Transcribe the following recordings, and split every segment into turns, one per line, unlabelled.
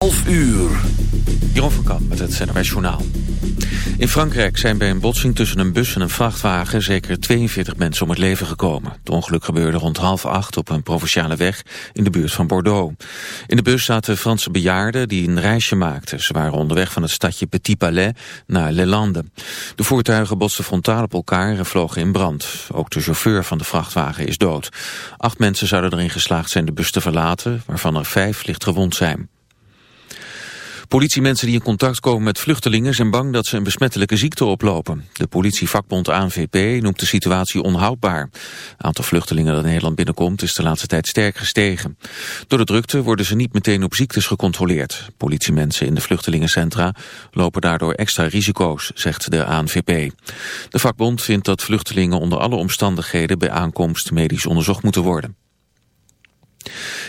11 uur.
Jeroen van Kamp met het NRS Journaal. In Frankrijk zijn bij een botsing tussen een bus en een vrachtwagen zeker 42 mensen om het leven gekomen. Het ongeluk gebeurde rond half acht op een provinciale weg in de buurt van Bordeaux. In de bus zaten Franse bejaarden die een reisje maakten. Ze waren onderweg van het stadje Petit Palais naar Les Landes. De voertuigen botsten frontaal op elkaar en vlogen in brand. Ook de chauffeur van de vrachtwagen is dood. Acht mensen zouden erin geslaagd zijn de bus te verlaten, waarvan er vijf licht gewond zijn. Politiemensen die in contact komen met vluchtelingen zijn bang dat ze een besmettelijke ziekte oplopen. De politievakbond ANVP noemt de situatie onhoudbaar. Het aantal vluchtelingen dat Nederland binnenkomt is de laatste tijd sterk gestegen. Door de drukte worden ze niet meteen op ziektes gecontroleerd. Politiemensen in de vluchtelingencentra lopen daardoor extra risico's, zegt de ANVP. De vakbond vindt dat vluchtelingen onder alle omstandigheden bij aankomst medisch onderzocht moeten worden.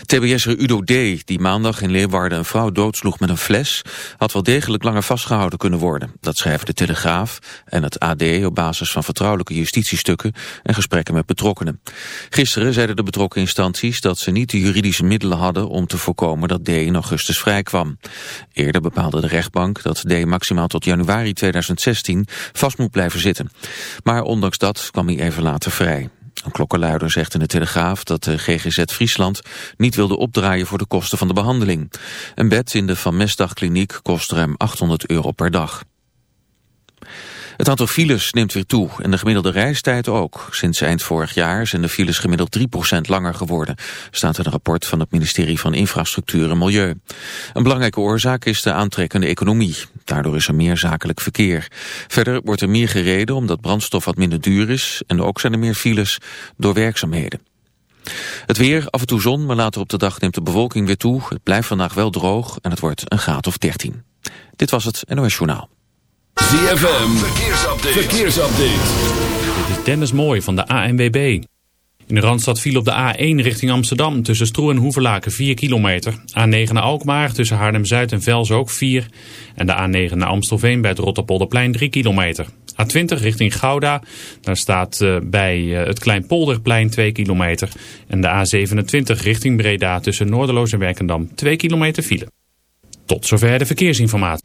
TBS'er Udo D., die maandag in Leeuwarden een vrouw doodsloeg met een fles, had wel degelijk langer vastgehouden kunnen worden. Dat schrijven de Telegraaf en het AD op basis van vertrouwelijke justitiestukken en gesprekken met betrokkenen. Gisteren zeiden de betrokken instanties dat ze niet de juridische middelen hadden om te voorkomen dat D. in augustus vrijkwam. Eerder bepaalde de rechtbank dat D. maximaal tot januari 2016 vast moet blijven zitten. Maar ondanks dat kwam hij even later vrij. Een klokkenluider zegt in de Telegraaf dat de GGZ Friesland niet wilde opdraaien voor de kosten van de behandeling. Een bed in de Van Mestdagkliniek kost ruim 800 euro per dag. Het aantal files neemt weer toe en de gemiddelde reistijd ook. Sinds eind vorig jaar zijn de files gemiddeld 3% langer geworden, staat in een rapport van het ministerie van Infrastructuur en Milieu. Een belangrijke oorzaak is de aantrekkende economie. Daardoor is er meer zakelijk verkeer. Verder wordt er meer gereden omdat brandstof wat minder duur is en ook zijn er meer files door werkzaamheden. Het weer, af en toe zon, maar later op de dag neemt de bewolking weer toe. Het blijft vandaag wel droog en het wordt een graad of 13. Dit was het NOS Journaal.
ZFM, verkeersupdate.
Dit is Dennis Mooi van de ANWB. In de Randstad viel op de A1 richting Amsterdam tussen Stroe en Hoevelaken 4 kilometer. A9 naar Alkmaar tussen Haarlem-Zuid en Vels ook 4. En de A9 naar Amstelveen bij het Rotterpolderplein 3 kilometer. A20 richting Gouda, daar staat uh, bij uh, het Kleinpolderplein 2 kilometer. En de A27 richting Breda tussen Noorderloos en Werkendam 2 kilometer file. Tot zover de verkeersinformatie.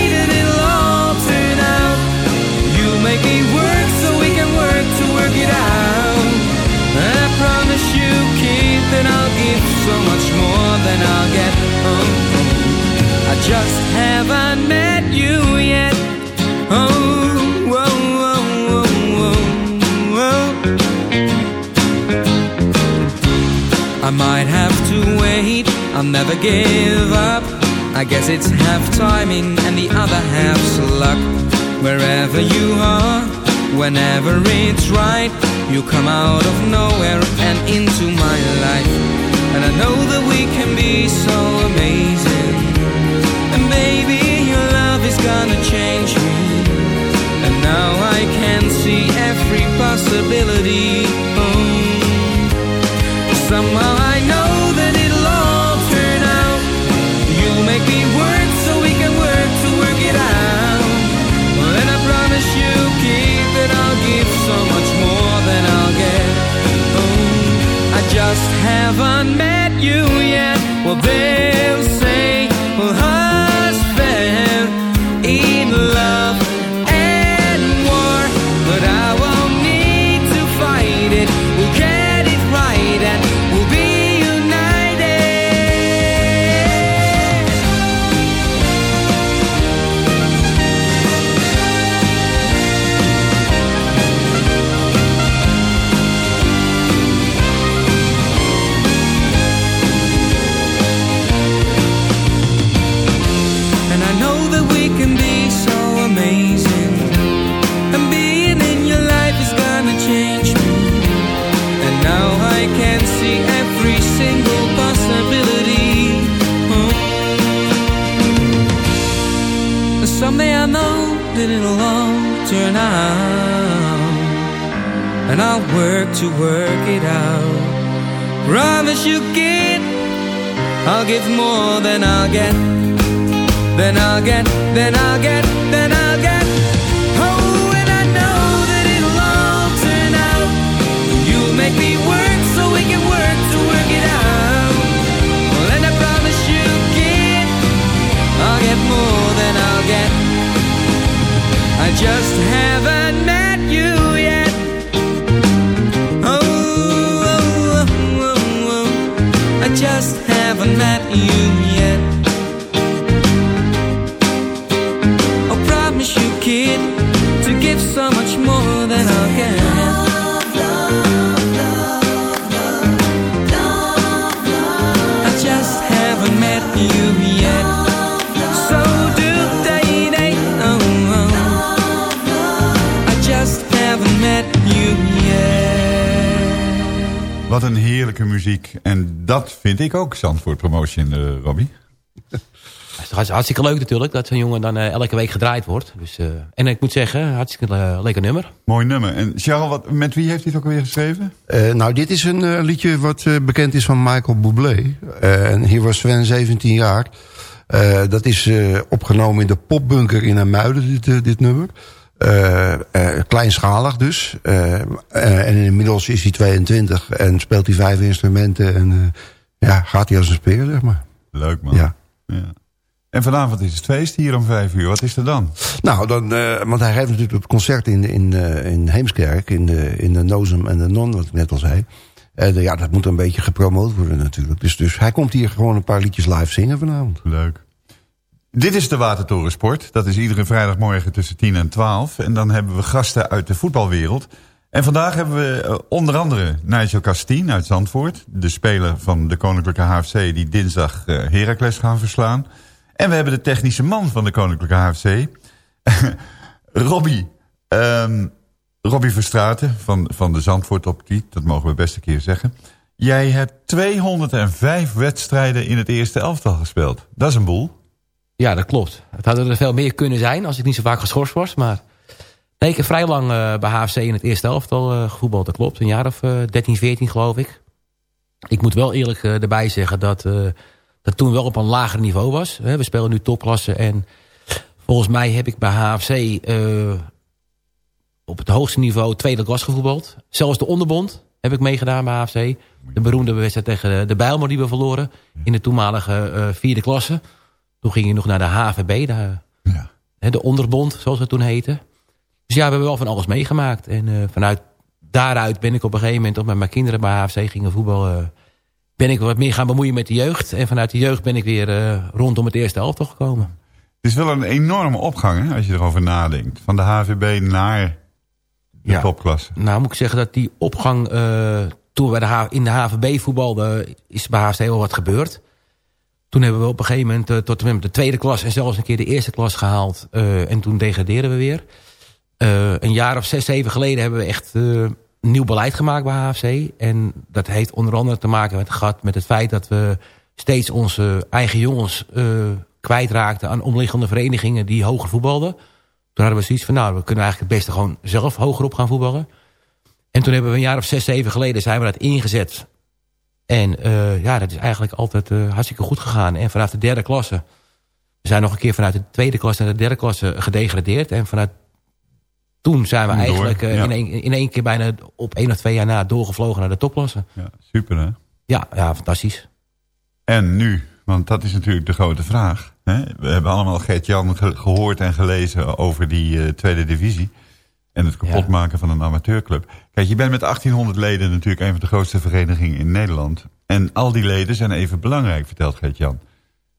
that I'll give so much more than I'll get. Oh, I just haven't met you yet. Oh, whoa, whoa. I might have to wait, I'll never give up. I guess it's half timing and the other half's luck. Wherever you are, whenever it's right, you come out of nowhere and into my life. And I know that we can be so amazing. And baby, your love is gonna change me. And now I can see every possibility. Oh. Somehow haven't met you yet. Well, they'll work to work it out. Promise you, kid, I'll give more than I'll get. Then I'll get, then I'll get, then I'll get. Oh, and I know that it'll all turn out. You'll make me work so we can work to work it out. Well, and I promise you, kid, I'll get more than I'll get. I just haven't met you yet. I promise you, kid, to give so much more than get. I just haven't met you
Wat een heerlijke muziek. En dat vind ik ook Zandvoort Promotion, eh Robbie.
Het is hartst- hartstikke leuk natuurlijk dat zo'n jongen dan eh, elke week gedraaid wordt. Dus, eh, en ik moet zeggen, hartstikke eh, lekker nummer.
Mooi nummer. En Charles, wat, met wie heeft hij het ook alweer geschreven?
Eh, nou, dit is een eh, liedje wat eh, bekend is van Michael Bublé. Eh, en hier was Sven 17 jaar. Eh, dat is eh, opgenomen in de popbunker in Amuiden, dit, dit nummer. Eh, eh, kleinschalig dus. Eh, en inmiddels is hij 22 en speelt hij vijf instrumenten. En ja, gaat hij als een speer, zeg maar.
Leuk man.
Ja.
Ja. En vanavond is het feest hier om vijf uur. Wat is er dan?
Nou, dan, want hij geeft natuurlijk het concert in, in, in Heemskerk, in de, in de Nozem en de Non, wat ik net al zei. En ja, dat moet een beetje gepromoot worden natuurlijk. Dus, dus hij komt hier gewoon een paar liedjes live zingen vanavond.
Leuk. Dit is de Watertorensport. Dat is iedere vrijdagmorgen tussen 10 en 12. En dan hebben we gasten uit de voetbalwereld. En vandaag hebben we eh, onder andere Nigel Castien uit Zandvoort. De speler van de Koninklijke HFC die dinsdag eh, Heracles gaan verslaan. En we hebben de technische man van de Koninklijke HFC. Robbie. ehm, Robbie Verstraeten van, van de Zandvoort Optiek. Dat mogen we best een keer zeggen. Jij hebt 205 wedstrijden in het eerste elftal gespeeld. Dat is een boel.
Ja, dat klopt. Het hadden er veel meer kunnen zijn als ik niet zo vaak geschorst was. Maar nee, ik heb vrij lang eh, bij HFC in het eerste elftal uh, gevoetbald. Dat klopt. Een jaar of eh 13, 14 geloof ik. Ik moet wel eerlijk eh, erbij zeggen dat eh, dat toen wel op een lager niveau was. We spelen nu topklasse en volgens mij heb ik bij HFC eh, op het hoogste niveau tweede klas gevoetbald. Zelfs de onderbond heb ik meegedaan bij HFC. De beroemde wedstrijd tegen de Bijlmer die we verloren in de toenmalige eh, vierde klasse. Toen ging je nog naar de HVB, de,
Ja.
hè, de onderbond zoals het toen heette. Dus ja, we hebben wel van alles meegemaakt. En eh, vanuit daaruit ben ik op een gegeven moment, met mijn kinderen bij HFC gingen voetballen, ben ik wat meer gaan bemoeien met de jeugd. En vanuit de jeugd ben ik weer eh, rondom het eerste elftal gekomen.
Het is wel een enorme opgang hè, als je erover nadenkt. Van de HVB naar de
Ja.
topklasse.
Nou moet ik zeggen dat die opgang, eh, toen we de in de HVB voetbalden, is bij HFC heel wat gebeurd. Toen hebben we op een gegeven moment eh, tot de tweede klas... en zelfs een keer de eerste klas gehaald. eh, en toen degradeerden we weer. Eh, een jaar of zes, zeven geleden hebben we echt nieuw beleid gemaakt bij HFC. En dat heeft onder andere te maken met, gehad met het feit... dat we steeds onze eigen jongens kwijtraakten... aan omliggende verenigingen die hoger voetbalden. Toen hadden we zoiets van... nou, we kunnen eigenlijk het beste gewoon zelf hogerop gaan voetballen. En toen hebben we een jaar of zes, zeven geleden... zijn we dat ingezet en eh, ja, dat is eigenlijk altijd eh, hartstikke goed gegaan. En vanaf de derde klasse... We zijn nog een keer vanuit de tweede klasse naar de derde klasse gedegradeerd. En vanuit toen zijn we
Door,
eigenlijk eh,
ja.
in, één, in één keer bijna op één of twee jaar na doorgevlogen naar de topklasse.
Ja, super hè?
Ja, ja, fantastisch.
En nu? Want dat is natuurlijk de grote vraag. Hè? We hebben allemaal Gert-Jan ge- gehoord en gelezen over die tweede divisie. En het kapotmaken van een amateurclub. Kijk, je bent met 1800 leden natuurlijk een van de grootste verenigingen in Nederland. En al die leden zijn even belangrijk, vertelt Gert-Jan.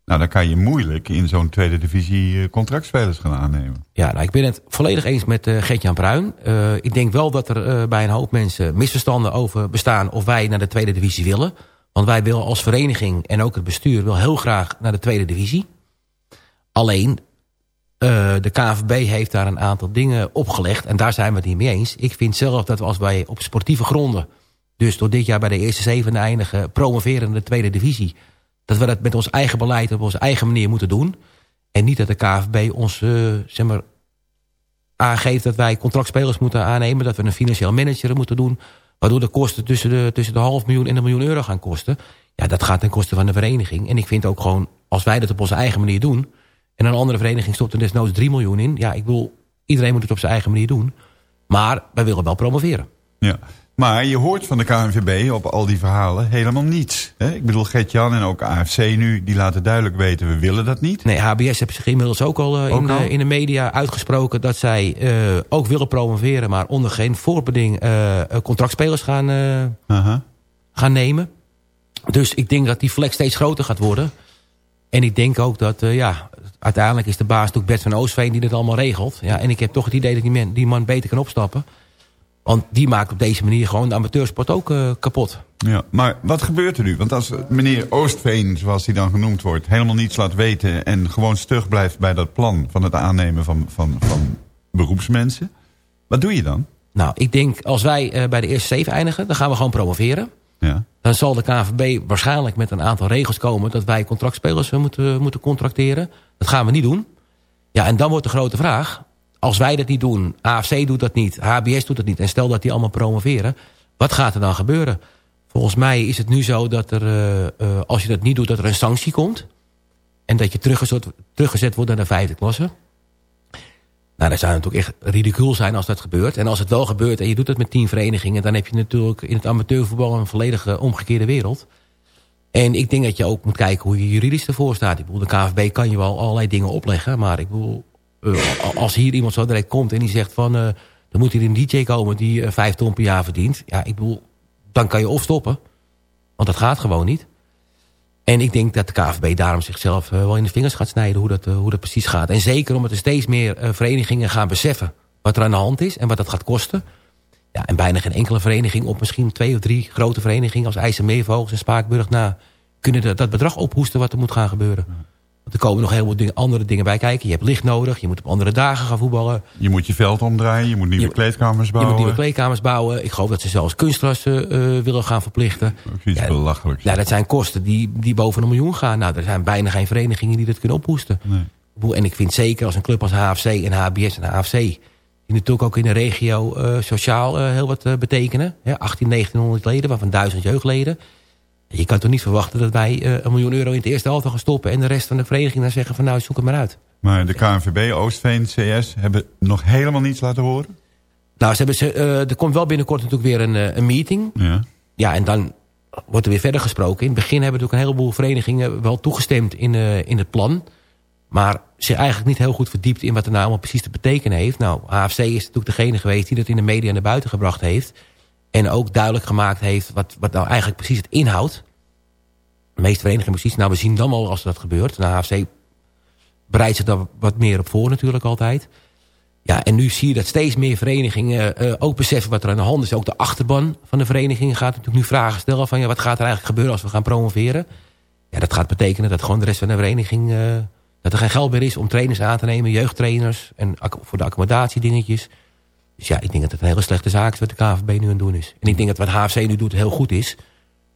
Nou, dan kan je moeilijk in zo'n tweede divisie eh, contractspelers gaan aannemen.
Ja, nou, ik ben het volledig eens met uh, Gert-Jan Bruin. Uh, ik denk wel dat er uh, bij een hoop mensen misverstanden over bestaan... of wij naar de tweede divisie willen. Want wij willen als vereniging en ook het bestuur... wil heel graag naar de tweede divisie. Alleen, uh, de KNVB heeft daar een aantal dingen opgelegd... en daar zijn we het niet mee eens. Ik vind zelf dat we als wij op sportieve gronden... dus door dit jaar bij de eerste zevende eindigen... promoveren naar de tweede divisie... dat we dat met ons eigen beleid op onze eigen manier moeten doen... En niet dat de KVB ons uh, zeg maar, aangeeft dat wij contractspelers moeten aannemen. Dat we een financieel manager moeten doen. Waardoor de kosten tussen de, tussen de half miljoen en een miljoen euro gaan kosten. Ja, dat gaat ten koste van de vereniging. En ik vind ook gewoon, als wij dat op onze eigen manier doen... en een andere vereniging stopt er desnoods 3 miljoen in... ja, ik wil, iedereen moet het op zijn eigen manier doen. Maar wij willen wel promoveren.
Ja. Maar je hoort van de KNVB op al die verhalen helemaal niets. Hè? Ik bedoel, Gert-Jan en ook AFC nu, die laten duidelijk weten... we willen dat niet.
Nee, HBS heeft zich inmiddels ook al, uh,
Ook
in,
al?
De, in de media uitgesproken... dat zij uh, ook willen promoveren... maar onder geen voorbeding contractspelers gaan,
-huh.
gaan nemen. Dus ik denk dat die flex steeds groter gaat worden. En ik denk ook dat, ja... uiteindelijk is de baas natuurlijk Bert van Oostveen... die dit allemaal regelt. Ja, en ik heb toch het idee dat die man, die man beter kan opstappen... Want die maakt op deze manier gewoon de amateursport ook uh, kapot.
Ja, maar wat gebeurt er nu? Want als meneer Oostveen, zoals hij dan genoemd wordt... helemaal niets laat weten en gewoon stug blijft bij dat plan... van het aannemen van, van, van beroepsmensen... wat doe je dan?
Nou, ik denk als wij uh, bij de eerste zeven eindigen... dan gaan we gewoon promoveren.
Ja.
Dan zal de KNVB waarschijnlijk met een aantal regels komen... dat wij contractspelers moeten, moeten contracteren. Dat gaan we niet doen. Ja, en dan wordt de grote vraag als wij dat niet doen, AFC doet dat niet, HBS doet dat niet... en stel dat die allemaal promoveren, wat gaat er dan gebeuren? Volgens mij is het nu zo dat er, uh, uh, als je dat niet doet, dat er een sanctie komt... en dat je teruggezet, teruggezet wordt naar de vijfde klasse. Nou, dat zou natuurlijk echt ridicuul zijn als dat gebeurt. En als het wel gebeurt en je doet het met tien verenigingen... dan heb je natuurlijk in het amateurvoetbal een volledige omgekeerde wereld... En ik denk dat je ook moet kijken hoe je juridisch ervoor staat. Ik bedoel, de KVB kan je wel allerlei dingen opleggen, maar ik bedoel... Uh, als hier iemand zo direct komt en die zegt van... Uh, er moet hier een DJ komen die uh, vijf ton per jaar verdient. Ja, ik bedoel, dan kan je of stoppen. Want dat gaat gewoon niet. En ik denk dat de KVB daarom zichzelf wel in de vingers gaat snijden... hoe dat, hoe dat precies gaat. En zeker omdat er steeds meer verenigingen gaan beseffen... wat er aan de hand is en wat dat gaat kosten. Ja, en bijna geen enkele vereniging... op misschien twee of drie grote verenigingen... als IJsselmeervogels en Spaakburg... na kunnen dat, bedrag ophoesten wat er moet gaan gebeuren. Want er komen nog heel veel dingen, andere dingen bij kijken. Je hebt licht nodig, je moet op andere dagen gaan voetballen.
Je moet je veld omdraaien, je moet nieuwe je, kleedkamers bouwen.
Je moet nieuwe kleedkamers bouwen. Ik geloof dat ze zelfs kunstrassen uh, willen gaan verplichten.
Ook ja, belachelijks.
Ja, dat zijn kosten die, die boven een miljoen gaan. Nou, er zijn bijna geen verenigingen die dat kunnen ophoesten.
Nee.
En ik vind zeker als een club als HFC en HBS en AFC... die natuurlijk ook in de regio uh, sociaal uh, heel wat betekenen. Ja, 18, 1900 leden, waarvan 1000 jeugdleden... Je kan toch niet verwachten dat wij een miljoen euro in het eerste helft gaan stoppen... en de rest van de vereniging dan zeggen van nou zoek het maar uit.
Maar de KNVB, Oostveen, CS hebben nog helemaal niets laten horen?
Nou, ze hebben, uh, er komt wel binnenkort natuurlijk weer een, een meeting.
Ja.
ja, en dan wordt er weer verder gesproken. In het begin hebben natuurlijk een heleboel verenigingen wel toegestemd in, in het plan. Maar zich eigenlijk niet heel goed verdiept in wat er nou allemaal precies te betekenen heeft. Nou, AFC is natuurlijk degene geweest die dat in de media naar buiten gebracht heeft... En ook duidelijk gemaakt heeft wat, wat nou eigenlijk precies het inhoudt. De meeste verenigingen precies. Nou, we zien dan al als dat gebeurt. De HFC bereidt zich daar wat meer op voor natuurlijk altijd. Ja, en nu zie je dat steeds meer verenigingen uh, ook beseffen wat er aan de hand is. Ook de achterban van de verenigingen gaat natuurlijk nu vragen stellen van... Ja, wat gaat er eigenlijk gebeuren als we gaan promoveren? Ja, dat gaat betekenen dat gewoon de rest van de vereniging... eh, dat er geen geld meer is om trainers aan te nemen, jeugdtrainers... en voor de accommodatiedingetjes. Dus ja, ik denk dat het een hele slechte zaak is wat de KVB nu aan het doen is. En ik denk dat wat HFC nu doet heel goed is.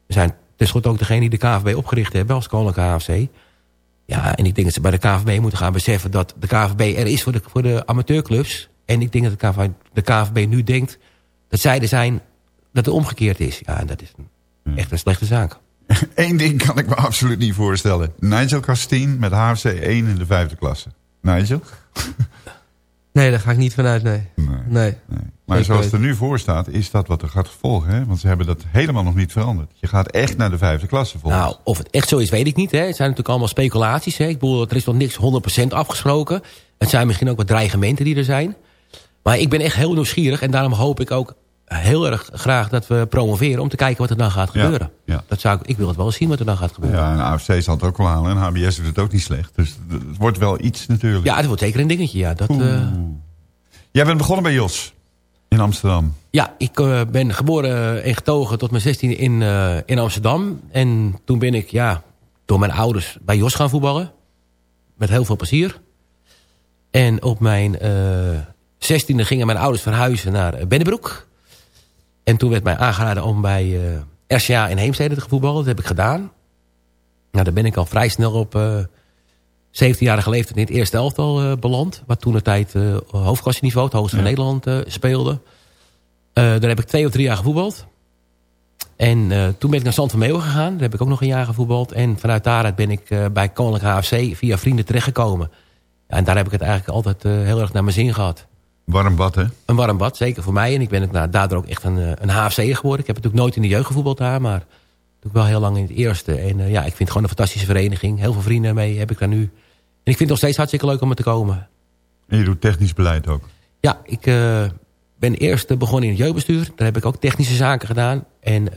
We zijn tenslotte ook degene die de KVB opgericht hebben als Koninklijke HFC. Ja, en ik denk dat ze bij de KVB moeten gaan beseffen dat de KVB er is voor de, voor de amateurclubs. En ik denk dat de KVB, de KVB nu denkt dat zij er zijn, dat het omgekeerd is. Ja, en dat is een- echt een slechte zaak.
Eén ding kan ik me absoluut niet voorstellen. Nigel Castien met HFC 1 in de vijfde klasse. Nigel?
Nee, daar ga ik niet vanuit, nee.
Nee.
Nee.
Maar zoals het er nu voor staat, is dat wat er gaat volgen. Hè? Want ze hebben dat helemaal nog niet veranderd. Je gaat echt naar de vijfde klasse volgen.
Nou, of het echt zo is, weet ik niet. Hè. Het zijn natuurlijk allemaal speculaties. Hè. Ik bedoel, er is nog niks 100% afgesproken. Het zijn misschien ook wat dreigementen die er zijn. Maar ik ben echt heel nieuwsgierig. En daarom hoop ik ook heel erg graag dat we promoveren... om te kijken wat er dan gaat
Ja,
gebeuren.
ja.
Dat zou ik, ik wil het wel eens zien wat er dan gaat gebeuren. Ja,
Ja, en AFC zal het ook wel halen. En HBS doet het ook niet slecht. Dus het wordt wel iets natuurlijk.
het wordt zeker een dingetje. Ja, dat, eh,
Jij bent begonnen bij Jos. In Amsterdam.
ja ik eh, ben geboren en getogen tot mijn 16 in, eh, in Amsterdam. En toen ben ik ja, door mijn ouders bij Jos gaan voetballen. Met heel veel plezier. En op mijn zestiende gingen mijn ouders verhuizen naar Bennebroek. En toen werd mij aangeraden om bij eh, RCA in Heemstede te voetballen. Dat heb ik gedaan. Nou, daar ben ik al vrij snel op eh 17-jarige leeftijd in het eerste elftal eh, beland. Wat toen de tijd hoofdklasseniveau, het hoogste van Nederland, speelde. Daar heb ik twee of drie jaar gevoetbald. En toen ben ik naar Zand van Meeuwen gegaan. Daar heb ik ook nog een jaar gevoetbald. En vanuit daaruit ben ik bij Koninklijke HFC via vrienden terechtgekomen. Ja, en daar heb ik het eigenlijk altijd heel erg naar mijn zin gehad.
Warm bad, hè?
Een warm bad, zeker voor mij. En ik ben ook, nou, daardoor ook echt een, eh, een HFC'er geworden. Ik heb natuurlijk nooit in de jeugd gevoetbald daar, maar natuurlijk wel heel lang in het eerste. En eh, ja, ik vind het gewoon een fantastische vereniging. Heel veel vrienden mee heb ik daar nu. En ik vind het nog steeds hartstikke leuk om er te komen.
En je doet technisch beleid ook.
Ja, ik eh, ben eerst begonnen in het jeugdbestuur. Daar heb ik ook technische zaken gedaan. En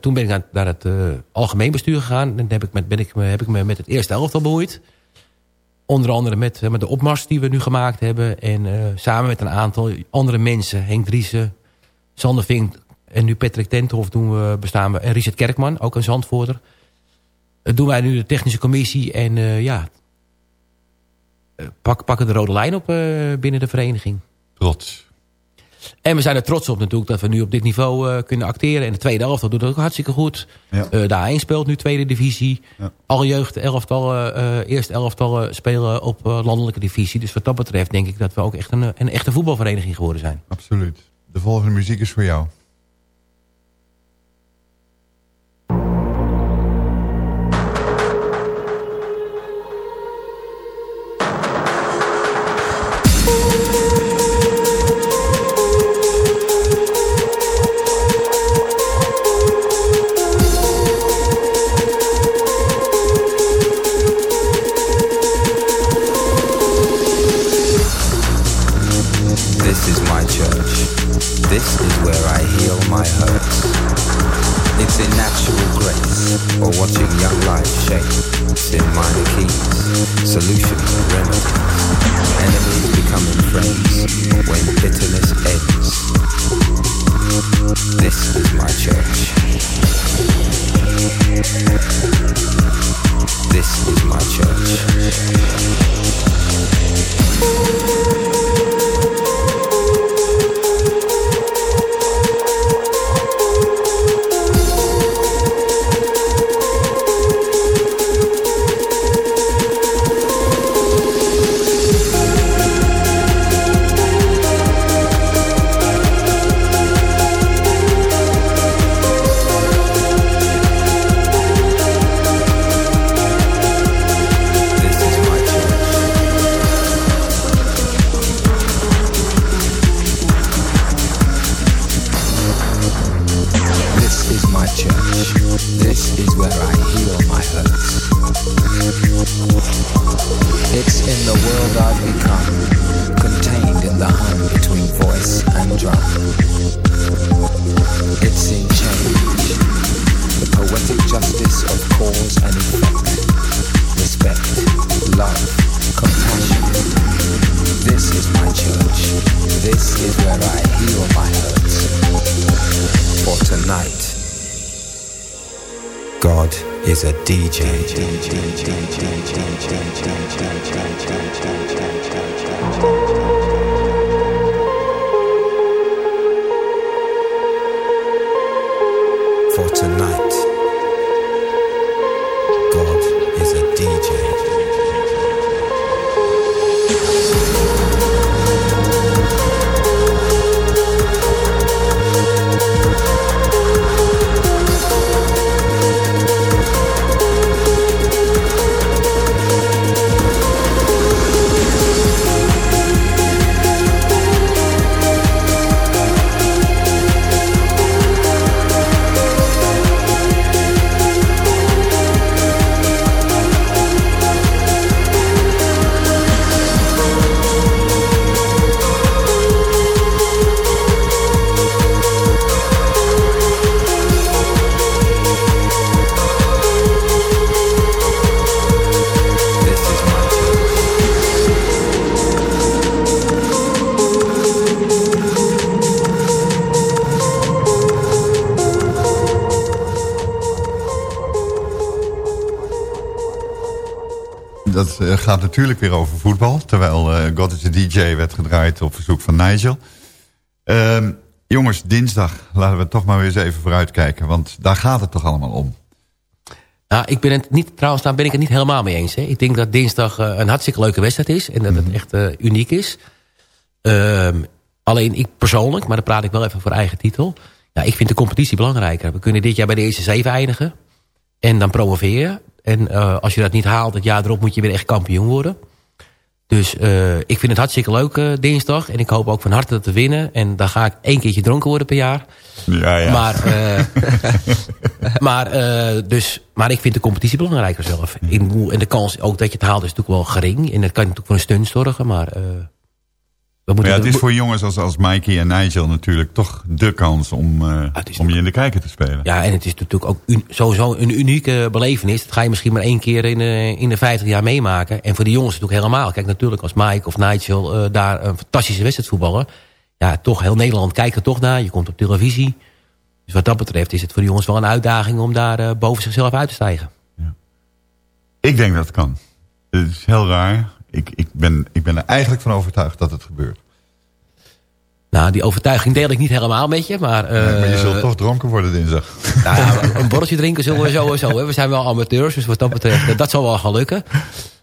toen ben ik naar, naar het algemeen bestuur gegaan. En dan heb ik, met, ben ik, me- heb ik me met het eerste elftal bemoeid. Onder andere met, eh, met de opmars die we nu gemaakt hebben. En eh, samen met een aantal andere mensen. Henk Driessen, Sander Vink en nu Patrick Tentoff doen we, bestaan we. En Richard Kerkman, ook een zandvoerder. Doen wij nu de technische commissie. En eh, ja, pak, pakken de rode lijn op binnen de vereniging.
Trots.
En we zijn er trots op natuurlijk dat we nu op dit niveau eh, kunnen acteren. En de tweede elftal doet het ook hartstikke goed.
Ja.
Eh, de A1 speelt nu tweede divisie.
Ja.
Alle jeugd elftallen, eh eerste elftallen spelen op landelijke divisie. Dus wat dat betreft denk ik dat we ook echt een, een echte voetbalvereniging geworden zijn.
Absoluut. De volgende muziek is voor jou.
In minor keys, solutions, remedies. Enemies becoming friends when bitterness ends. This is my church. This is my church.
Gaat natuurlijk weer over voetbal. Terwijl eh God is a DJ werd gedraaid op verzoek van Nigel. Ehm, jongens, dinsdag. Laten we toch maar weer eens even vooruitkijken. Want daar gaat het toch allemaal om.
Nou, ik ben het niet, trouwens, daar ben ik het niet helemaal mee eens. Hè. Ik denk dat dinsdag eh, een hartstikke leuke wedstrijd is. En dat het echt eh, uniek is. Ehm, alleen ik persoonlijk, maar dan praat ik wel even voor eigen titel. Ja, ik vind de competitie belangrijker. We kunnen dit jaar bij de eerste zeven eindigen. En dan promoveer je. En eh, als je dat niet haalt, het jaar erop moet je weer echt kampioen worden. Dus eh, ik vind het hartstikke leuk eh, dinsdag. En ik hoop ook van harte dat we winnen. En dan ga ik één keertje dronken worden per jaar.
Ja, ja.
Maar, maar, dus, maar ik vind de competitie belangrijker zelf. En de kans ook dat je het haalt is natuurlijk wel gering. En dat kan natuurlijk voor een stunt zorgen. Maar
Maar ja, het is voor jongens als, als Mikey en Nigel natuurlijk toch de kans om, eh, om je in de kijker te spelen.
Ja, en het is natuurlijk ook sowieso een unieke belevenis. Dat ga je misschien maar één keer in de, in de 50 jaar meemaken. En voor de jongens natuurlijk helemaal. Kijk, natuurlijk als Mike of Nigel eh, daar een fantastische wedstrijd voetballen. Ja, toch heel Nederland kijkt er toch naar. Je komt op televisie. Dus wat dat betreft is het voor de jongens wel een uitdaging... om daar eh, boven zichzelf uit te stijgen.
Ik denk dat het kan. Het is heel raar. Ik, ik, ben, ik ben er eigenlijk van overtuigd dat het gebeurt.
Nou, die overtuiging deel ik niet helemaal met je. Maar, eh,
Nee, maar je zult toch dronken worden dinsdag.
Nou ja, een borreltje drinken zullen we sowieso. Hè. We zijn wel amateurs, dus wat dat betreft, eh, dat zal wel gaan lukken.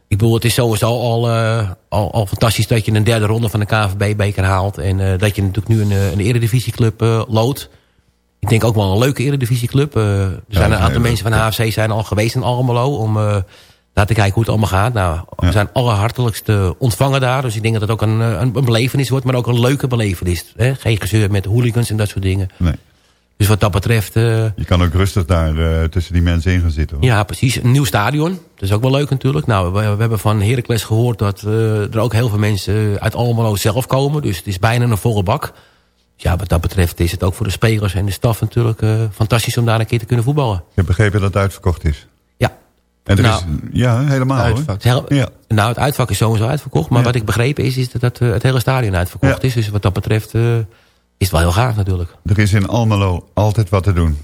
Ik bedoel, het is sowieso al, eh, al, al fantastisch dat je een derde ronde van de KVB-beker haalt. En eh, dat je natuurlijk nu een, eh, een eredivisieclub eh loodt. Ik denk ook wel een leuke eredivisieclub. Eh er zijn een aantal mensen van de HFC zijn al geweest in Almelo om te kijken hoe het allemaal gaat. Nou, we zijn allerhartelijkst eh, ontvangen daar. Dus ik denk dat het ook een, eh, een, een belevenis wordt, maar ook een leuke belevenis. Hè? Geen gezeur met hooligans en dat soort dingen.
Nee.
Dus wat dat betreft... eh,
Je kan ook rustig daar tussen die mensen in gaan zitten. Hoor.
ja, precies. Een nieuw stadion. Dat is ook wel leuk natuurlijk. Nou, we, we hebben van Heracles gehoord dat er ook heel veel mensen uit Almelo zelf komen. Dus het is bijna een volle bak. Dus ja, wat dat betreft is het ook voor de spelers en de staf natuurlijk fantastisch om daar een keer te kunnen voetballen.
Ik heb begrepen dat het uitverkocht is. En er
Nou,
is, ja, helemaal hoor. Ja.
Nou, het uitvak is sowieso uitverkocht. Maar
Ja.
wat ik begrepen is, is dat, eh, het hele stadion uitverkocht is. Dus wat dat betreft eh, is het wel heel gaaf natuurlijk.
Er is in Almelo altijd wat te doen.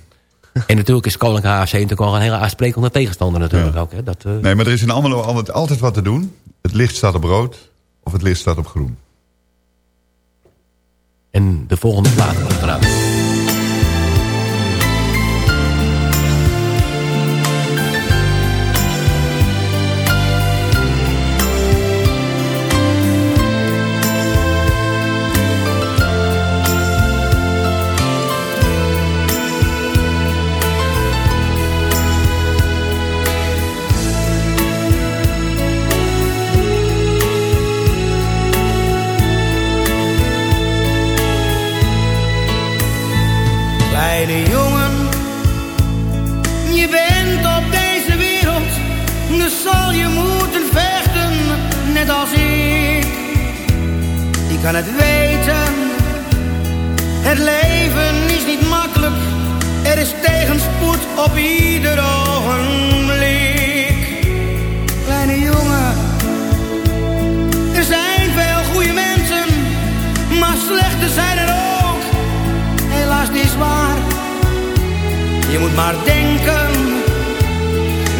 En natuurlijk is Koninklijke HFC natuurlijk al een hele aansprekende tegenstander natuurlijk ook. Hè. Dat, eh,
Nee, maar er is in Almelo altijd, altijd wat te doen. Het licht staat op rood of het licht staat op groen.
En de volgende plaat komt eraan.
Kleine jongen, je bent op deze wereld, dus zal je moeten vechten, net als ik. Ik kan het weten, het leven is niet makkelijk, er is tegenspoed op ieder ogenblik. Kleine jongen, er zijn veel goede mensen, maar slechte zijn er ook helaas niet waar. Je moet maar denken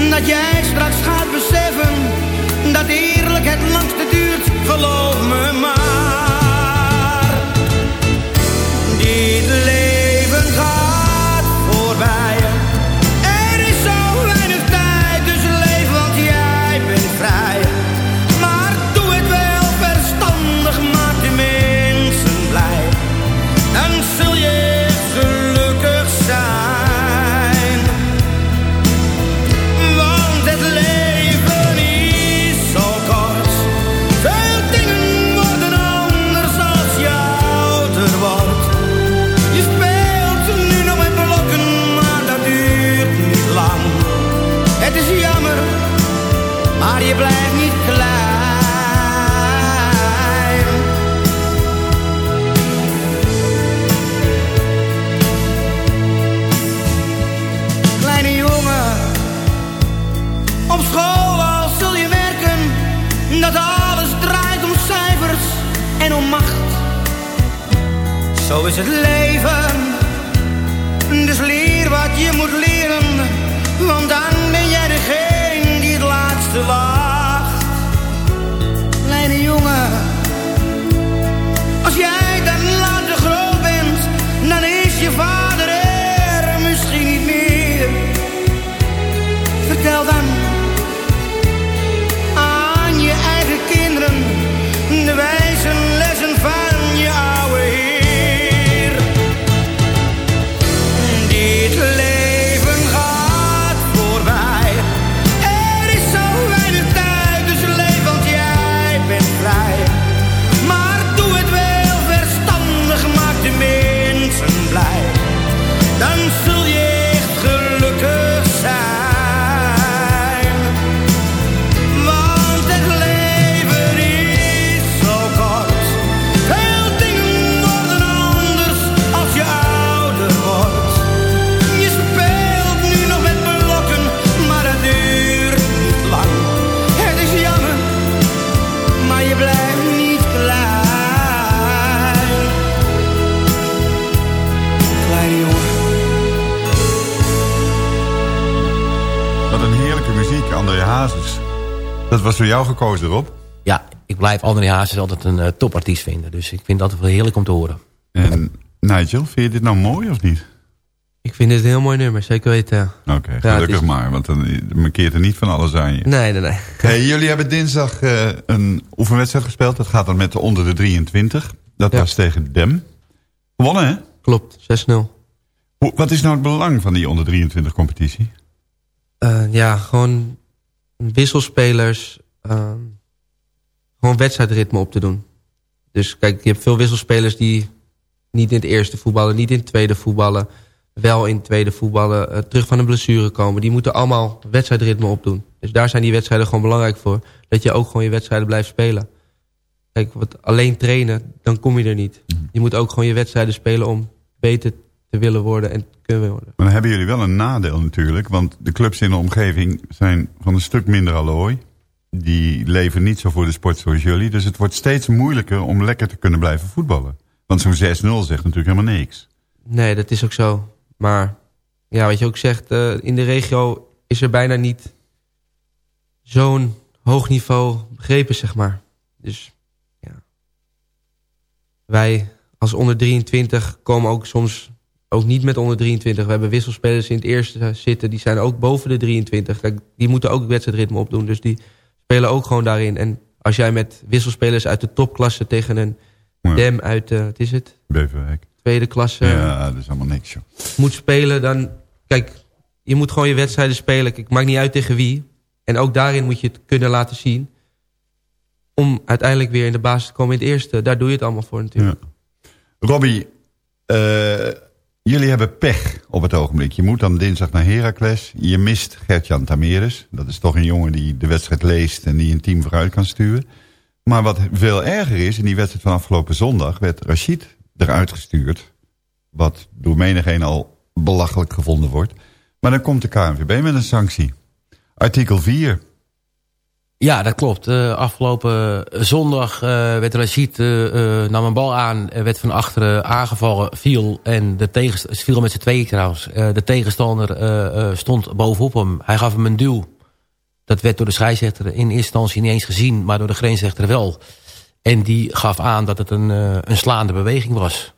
dat jij straks gaat beseffen dat eerlijk het langste duurt. Geloof me maar. Zo is het leven, Dat
was voor jou gekozen, Rob.
Ja, ik blijf André Hazes altijd een eh, topartiest vinden. Dus ik vind dat wel heerlijk om te horen.
En Nigel, vind je dit nou mooi of niet?
Ik vind dit een heel mooi nummer, zeker weten.
Oké,
Ja,
gelukkig
is-
maar, want dan markeert er niet van alles aan je.
Nee, nee, nee.
Hey, jullie hebben dinsdag eh, een oefenwedstrijd gespeeld. Dat gaat dan met de onder de 23. Dat
Ja.
was tegen Dem. Gewonnen, hè?
Klopt, 6-0.
Hoe- Wat is nou het belang van die onder 23 competitie?
Eh, ja, gewoon wisselspelers. Ehm, gewoon wedstrijdritme op te doen. Dus kijk, je hebt veel wisselspelers die niet in het eerste voetballen, niet in het tweede voetballen, wel in het tweede voetballen, eh, terug van een blessure komen. Die moeten allemaal wedstrijdritme opdoen. Dus daar zijn die wedstrijden gewoon belangrijk voor. Dat je ook gewoon je wedstrijden blijft spelen. Kijk, wat alleen trainen, dan kom je er niet. Je moet ook gewoon je wedstrijden spelen om beter te willen worden en te kunnen worden.
Maar dan hebben jullie wel een nadeel natuurlijk. Want de clubs in de omgeving zijn van een stuk minder allooi. Die leven niet zo voor de sport zoals jullie. Dus het wordt steeds moeilijker om lekker te kunnen blijven voetballen. Want zo'n 6-0 zegt natuurlijk helemaal niks.
Nee, dat is ook zo. Maar ja, wat je ook zegt, eh, in de regio is er bijna niet zo'n hoog niveau begrepen, zeg maar. Dus ja. Wij als onder 23 komen ook soms ook niet met onder 23. We hebben wisselspelers in het eerste zitten, die zijn ook boven de 23. Kijk, die moeten ook wedstrijdritme opdoen, dus die spelen ook gewoon daarin. En als jij met wisselspelers uit de topklasse tegen een
Ja.
dem uit, eh wat is het,
Beverwijk.
tweede klasse
ja, dat is allemaal niks joh.
moet spelen, dan... Kijk, je moet gewoon je wedstrijden spelen. Kijk, maakt niet uit tegen wie. En ook daarin moet je het kunnen laten zien. Om uiteindelijk weer in de basis te komen in het eerste. Daar doe je het allemaal voor natuurlijk.
Robbie, eh, jullie hebben pech op het ogenblik. Je moet dan dinsdag naar Heracles. Je mist Gertjan Tameres. Dat is toch een jongen die de wedstrijd leest en die een team vooruit kan sturen. Maar wat veel erger is, in die wedstrijd van afgelopen zondag... werd Rashid eruit gestuurd. Wat door menigeen al belachelijk gevonden wordt. Maar dan komt de KNVB met een sanctie. Artikel 4.
Ja, dat klopt. Uh, afgelopen zondag uh, werd Rashid nam een bal aan, werd van achteren aangevallen, viel en de tegenstander viel met z'n tweeën trouwens. de tegenstander stond bovenop hem. Hij gaf hem een duw. Dat werd door de scheidsrechter in eerste instantie niet eens gezien, maar door de grensrechter wel. En die gaf aan dat het een, een slaande beweging was.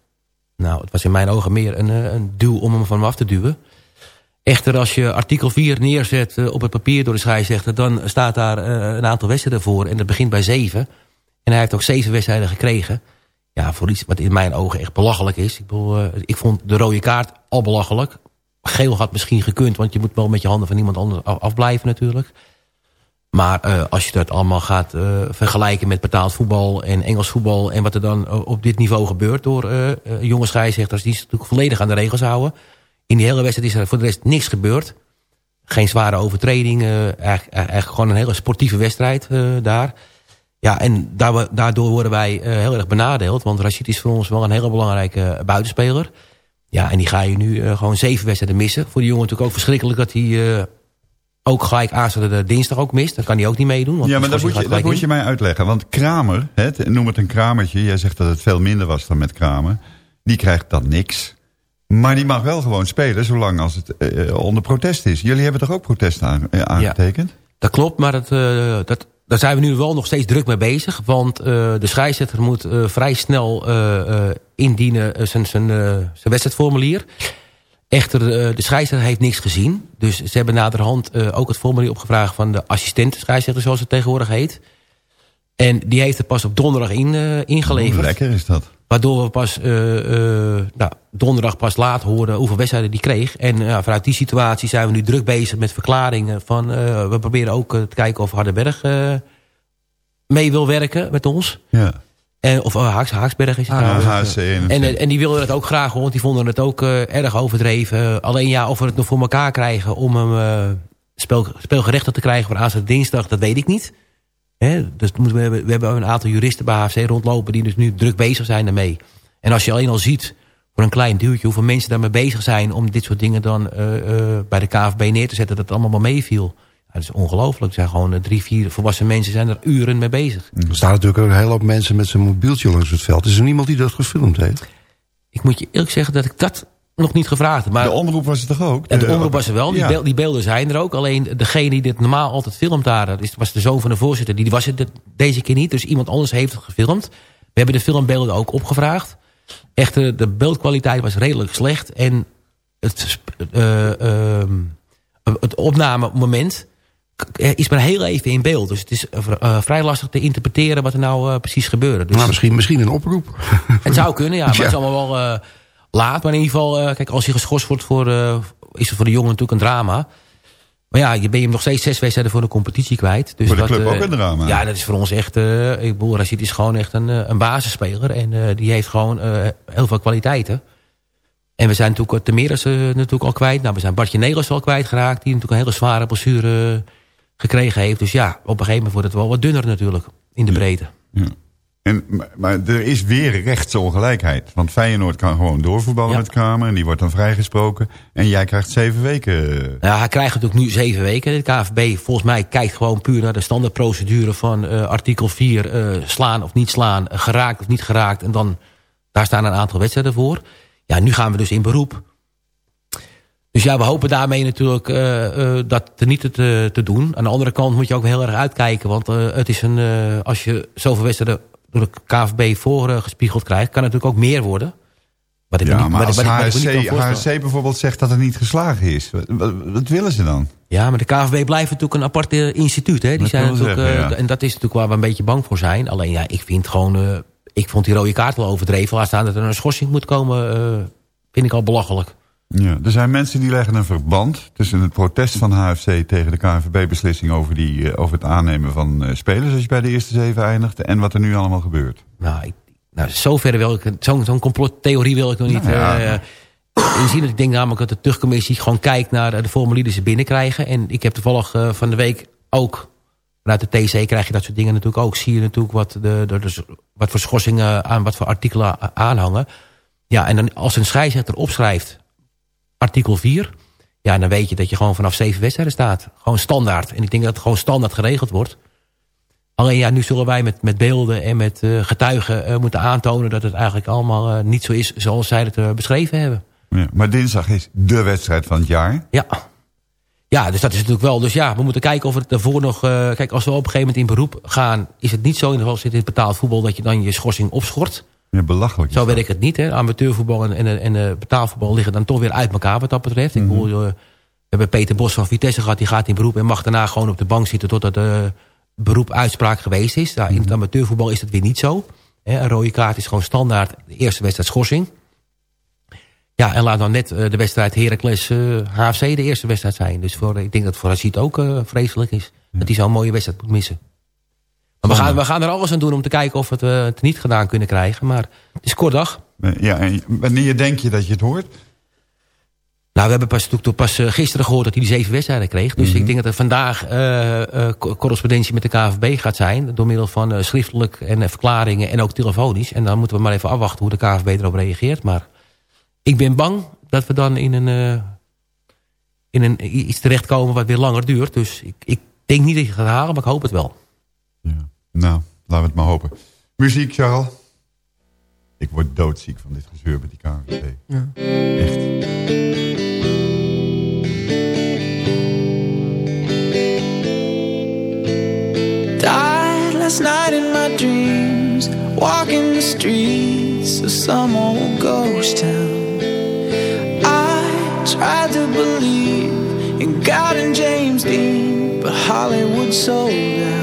Nou, het was in mijn ogen meer een, een duw om hem van hem af te duwen. Echter, als je artikel 4 neerzet eh, op het papier door de scheidsrechter... dan staat daar eh, een aantal wedstrijden voor. En dat begint bij zeven. En hij heeft ook zeven wedstrijden gekregen. Ja, voor iets wat in mijn ogen echt belachelijk is. Ik, bedoel, uh, ik vond de rode kaart al belachelijk. Geel had misschien gekund, want je moet wel met je handen van iemand anders afblijven natuurlijk. Maar als je dat allemaal gaat vergelijken met betaald voetbal en Engels voetbal... en wat er dan op dit niveau gebeurt door jonge scheidsrechters... die zich natuurlijk volledig aan de regels houden... In die hele wedstrijd is er voor de rest niks gebeurd. Geen zware overtredingen. Eigenlijk, eigenlijk gewoon een hele sportieve wedstrijd uh, daar. Ja, en daardoor worden wij uh, heel erg benadeeld. Want Rashid is voor ons wel een hele belangrijke buitenspeler. Ja, en die ga je nu gewoon zeven wedstrijden missen. Voor die jongen natuurlijk ook verschrikkelijk dat hij ook gelijk aanstaande dinsdag ook mist. Dan kan hij ook niet meedoen. Want
ja, maar dat moet, je, dat moet je mij uitleggen. Want Kramer, hè, noem het een kramertje. Jij zegt dat het veel minder was dan met Kramer. Die krijgt dan niks. Maar die mag wel gewoon spelen, zolang als het uh, onder protest is. Jullie hebben toch ook protest aan, uh, aangetekend?
Ja, dat klopt, maar dat, uh, dat, daar zijn we nu wel nog steeds druk mee bezig. Want de scheidsrechter moet vrij snel indienen zijn, zijn, zijn wedstrijdformulier. Echter, de scheidsrechter heeft niks gezien. Dus ze hebben naderhand ook het formulier opgevraagd van de assistent scheidsrechter, zoals het tegenwoordig heet. En die heeft het pas op donderdag in, ingeleverd.
Hoe lekker is dat?
Waardoor we pas uh, uh, nou, donderdag pas laat horen hoeveel wedstrijden die kreeg. En uh, vanuit die situatie zijn we nu druk bezig met verklaringen. Van, we proberen ook te kijken of Hardenberg mee wil werken met ons.
Ja.
En, of Haaks, Haaksberg is het
ah, HC
en, en die wilden het ook graag, want die vonden het ook erg overdreven. alleen ja, of we het nog voor elkaar krijgen om hem speel, speelgerechtig te krijgen voor aanstaande dinsdag, dat weet ik niet. Dus we, hebben, we hebben een aantal juristen bij HFC rondlopen... die dus nu druk bezig zijn daarmee. En als je alleen al ziet voor een klein duwtje... hoeveel mensen daarmee bezig zijn om dit soort dingen dan uh, uh, bij de KVB neer te zetten... dat het allemaal wel meeviel. Ja, dat is ongelooflijk. Er zijn gewoon drie, vier volwassen mensen zijn er uren mee bezig.
Er staan natuurlijk ook een hele hoop mensen met zijn mobieltje langs het veld. Is er niemand die dat gefilmd heeft?
Ik moet je eerlijk zeggen dat ik dat nog niet gevraagd. Maar,
de omroep was het toch ook?
De, de omroep was er wel. Die, beelden zijn er ook. Alleen degene die dit normaal altijd filmt daar... Dat was de zoon van de voorzitter. Die was het deze keer niet. Dus iemand anders heeft het gefilmd. We hebben de filmbeelden ook opgevraagd. Echter, de beeldkwaliteit was redelijk slecht. En het, uh, uh, het opnamemoment is maar heel even in beeld. Dus het is uh, vrij lastig te interpreteren wat er nou precies gebeurde. Dus
maar misschien, misschien een oproep.
Het zou kunnen, ja. Maar ja. het is allemaal wel laat. Maar in ieder geval, uh, kijk, als hij geschorst wordt, voor, uh, is het voor de jongen natuurlijk een drama. Maar ja, je ben je nog steeds zes wedstrijden voor de competitie kwijt. Dus
voor de
dat,
club uh, ook een drama.
Ja, dat is voor ons echt... ik bedoel, Rashid is gewoon echt een, een basisspeler. En die heeft gewoon heel veel kwaliteiten. En we zijn natuurlijk Temeres natuurlijk al kwijt. Nou, we zijn Bartje Negels al kwijtgeraakt. Die natuurlijk een hele zware blessure gekregen heeft. Dus ja, op een gegeven moment wordt het wel wat dunner natuurlijk. In de breedte.
Ja. En, maar er is weer rechtsongelijkheid. Want Feyenoord kan gewoon doorvoetballen ja. met Kramer. En die wordt dan vrijgesproken. En jij krijgt zeven weken.
Ja, hij krijgt natuurlijk nu zeven weken. De KVB volgens mij kijkt gewoon puur naar de standaardprocedure van uh, artikel 4. Uh, slaan of niet slaan, geraakt of niet geraakt. En dan, daar staan een aantal wedstrijden voor. Ja, nu gaan we dus in beroep. Dus ja, we hopen daarmee natuurlijk uh, dat te niet te, te doen. Aan de andere kant moet je ook heel erg uitkijken. Want het is een, als je zoveel wedstrijden door de KVB voorgespiegeld krijgt... kan het natuurlijk ook meer worden.
Wat ik ja, niet, maar als wat, HSC, HSC bijvoorbeeld zegt dat het niet geslagen is... Wat, willen ze dan?
Ja, maar de KVB blijft natuurlijk een apart instituut. Hè? Die dat zijn natuurlijk, zeggen, ja. En dat is natuurlijk waar we een beetje bang voor zijn. Alleen ja, ik vind gewoon... Ik vond die rode kaart wel overdreven. Laat staan dat er een schorsing moet komen... Vind ik al belachelijk.
Ja, er zijn mensen die leggen een verband tussen het protest van HFC tegen de KNVB-beslissing over, die, uh, over het aannemen van uh, spelers als je bij de eerste zeven eindigt en wat er nu allemaal gebeurt.
Nou, ik, nou zover wil ik, zo'n zo'n complottheorie wil ik nog niet. Nou, ja. uh, ik denk namelijk dat de terugcommissie gewoon kijkt naar de formulieren die ze binnenkrijgen. En ik heb toevallig van de week ook, vanuit de TC krijg je dat soort dingen natuurlijk ook. Zie je natuurlijk wat, de, de, de, wat voor schorsingen aan, wat voor artikelen aanhangen. Ja, en dan als een scheidsrechter opschrijft artikel 4. Ja, dan weet je dat je gewoon vanaf zeven wedstrijden staat. Gewoon standaard. En ik denk dat het gewoon standaard geregeld wordt. Alleen ja, nu zullen wij met, met beelden en met eh, getuigen eh, moeten aantonen... dat het eigenlijk allemaal eh, niet zo is zoals zij het beschreven hebben.
Ja, maar dinsdag is de wedstrijd van het jaar.
Ja. Ja, dus dat is natuurlijk wel. Dus ja, we moeten kijken of het daarvoor nog... kijk, als we op een gegeven moment in beroep gaan... is het niet zo, in ieder geval zit in het betaald voetbal... dat je dan je schorsing opschort.
Ja, belachelijk.
Zo werkt het niet. Hè. Amateurvoetbal en, en, en eh, betaalvoetbal liggen dan toch weer uit elkaar wat dat betreft. Ik bedoel, eh, we hebben Peter Bos van Vitesse gehad. Die gaat in beroep en mag daarna gewoon op de bank zitten... totdat de beroep uitspraak geweest is. Nou, in het amateurvoetbal is dat weer niet zo. Hè, een rode kaart is gewoon standaard de eerste wedstrijd schorsing. Ja, en laat dan net eh, de wedstrijd Heracles eh, HFC de eerste wedstrijd zijn. Dus voor, ik denk dat voor Rashid ook eh, vreselijk is. Dat hij zo'n mooie wedstrijd moet missen. We gaan, we gaan er alles aan doen om te kijken of we het, eh, het niet gedaan kunnen krijgen. Maar het is kort dag.
Ja, en wanneer denk je dat je het hoort?
Nou, we hebben pas, pas eh, gisteren gehoord dat hij die zeven wedstrijden kreeg. Dus ik denk dat er vandaag eh, co- correspondentie met de KVB gaat zijn. Door middel van schriftelijk en verklaringen en ook telefonisch. En dan moeten we maar even afwachten hoe de KVB erop reageert. Maar ik ben bang dat we dan in een, in een iets terechtkomen wat weer langer duurt. Dus ik, ik denk niet dat je het gaat halen, maar ik hoop het wel.
Nou, laten we het maar hopen. Muziek, Charles. Ik word doodziek van dit gezeur met die KNVB.
Ja.
Echt.
Died last night in my dreams, walking the streets of some old ghost town. I tried to believe in God and James Dean, but Hollywood sold out.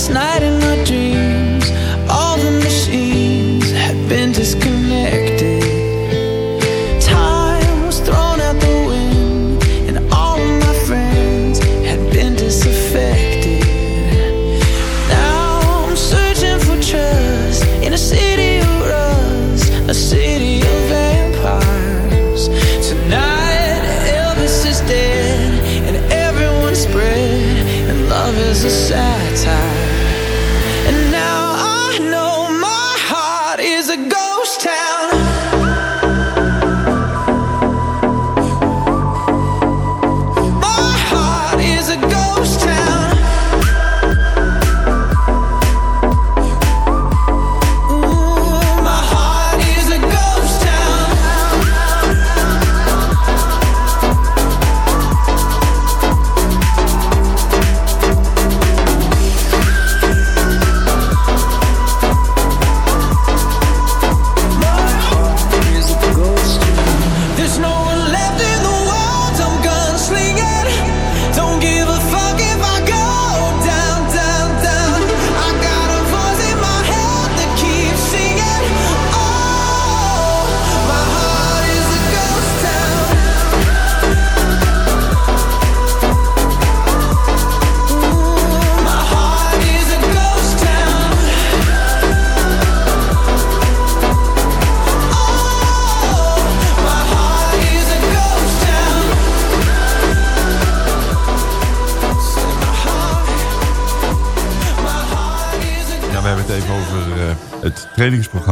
Last night in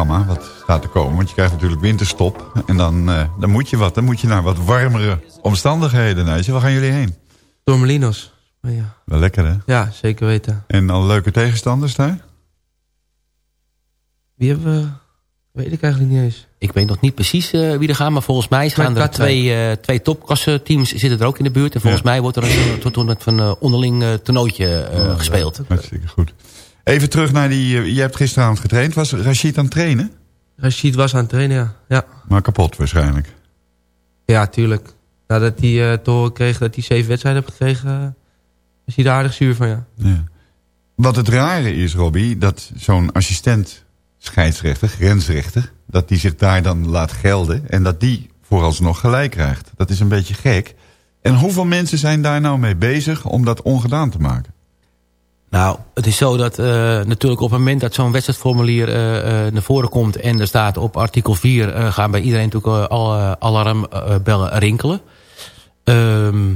wat staat te komen. Want je krijgt natuurlijk winterstop. En dan, eh, dan moet je wat. Dan moet je naar wat warmere omstandigheden. Waar gaan jullie heen?
Tormelinos. Ja.
Wel lekker hè?
ja, zeker weten.
En al leuke tegenstanders daar?
Wie hebben we... Weet ik eigenlijk niet eens.
ik weet nog niet precies eh, wie er gaan, maar volgens mij gaan er twee, eh twee topklasse teams zitten er ook in de buurt. En volgens mij wordt er een, een eh, onderling eh, toernooitje eh, gespeeld.
Hartstikke goed. Even terug naar die... eh, je hebt gisteravond getraind. Was Rashid aan het trainen?
Rashid was aan het trainen, ja. Ja,
Maar kapot waarschijnlijk.
ja tuurlijk. Nadat hij eh te horen kreeg dat hij zeven wedstrijden heeft gekregen... eh, is hij er aardig zuur van, ja.
Ja. Wat het rare is, Robbie, dat zo'n assistent scheidsrechter, grensrechter... dat die zich daar dan laat gelden en dat die vooralsnog gelijk krijgt. Dat is een beetje gek. En hoeveel mensen zijn daar nou mee bezig om dat ongedaan te maken?
Nou, het is zo dat eh, natuurlijk op het moment dat zo'n wedstrijdformulier eh, eh, naar voren komt... en er staat op artikel 4 eh, gaan bij iedereen natuurlijk al eh, alarmbellen rinkelen. Ehm,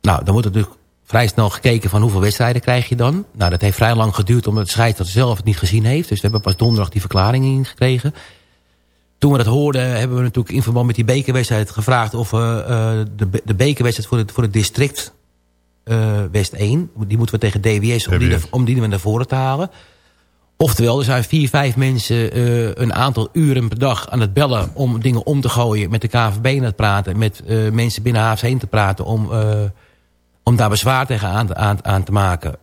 nou, dan wordt er natuurlijk vrij snel gekeken van hoeveel wedstrijden krijg je dan. Nou, dat heeft vrij lang geduurd omdat de scheidsrechter zelf het niet gezien heeft. Dus we hebben pas donderdag die verklaring ingekregen. Toen we dat hoorden hebben we natuurlijk in verband met die bekerwedstrijd gevraagd... of we de, de bekerwedstrijd voor het, voor het district eh, West 1... die moeten we tegen DWS om die, om die naar voren te halen. Oftewel, er zijn vier, vijf mensen eh, een aantal uren per dag aan het bellen... om dingen om te gooien, met de KVB aan het praten... met eh, mensen binnen HFC heen te praten... om, om daar bezwaar tegen aan, te- aan, aan te maken.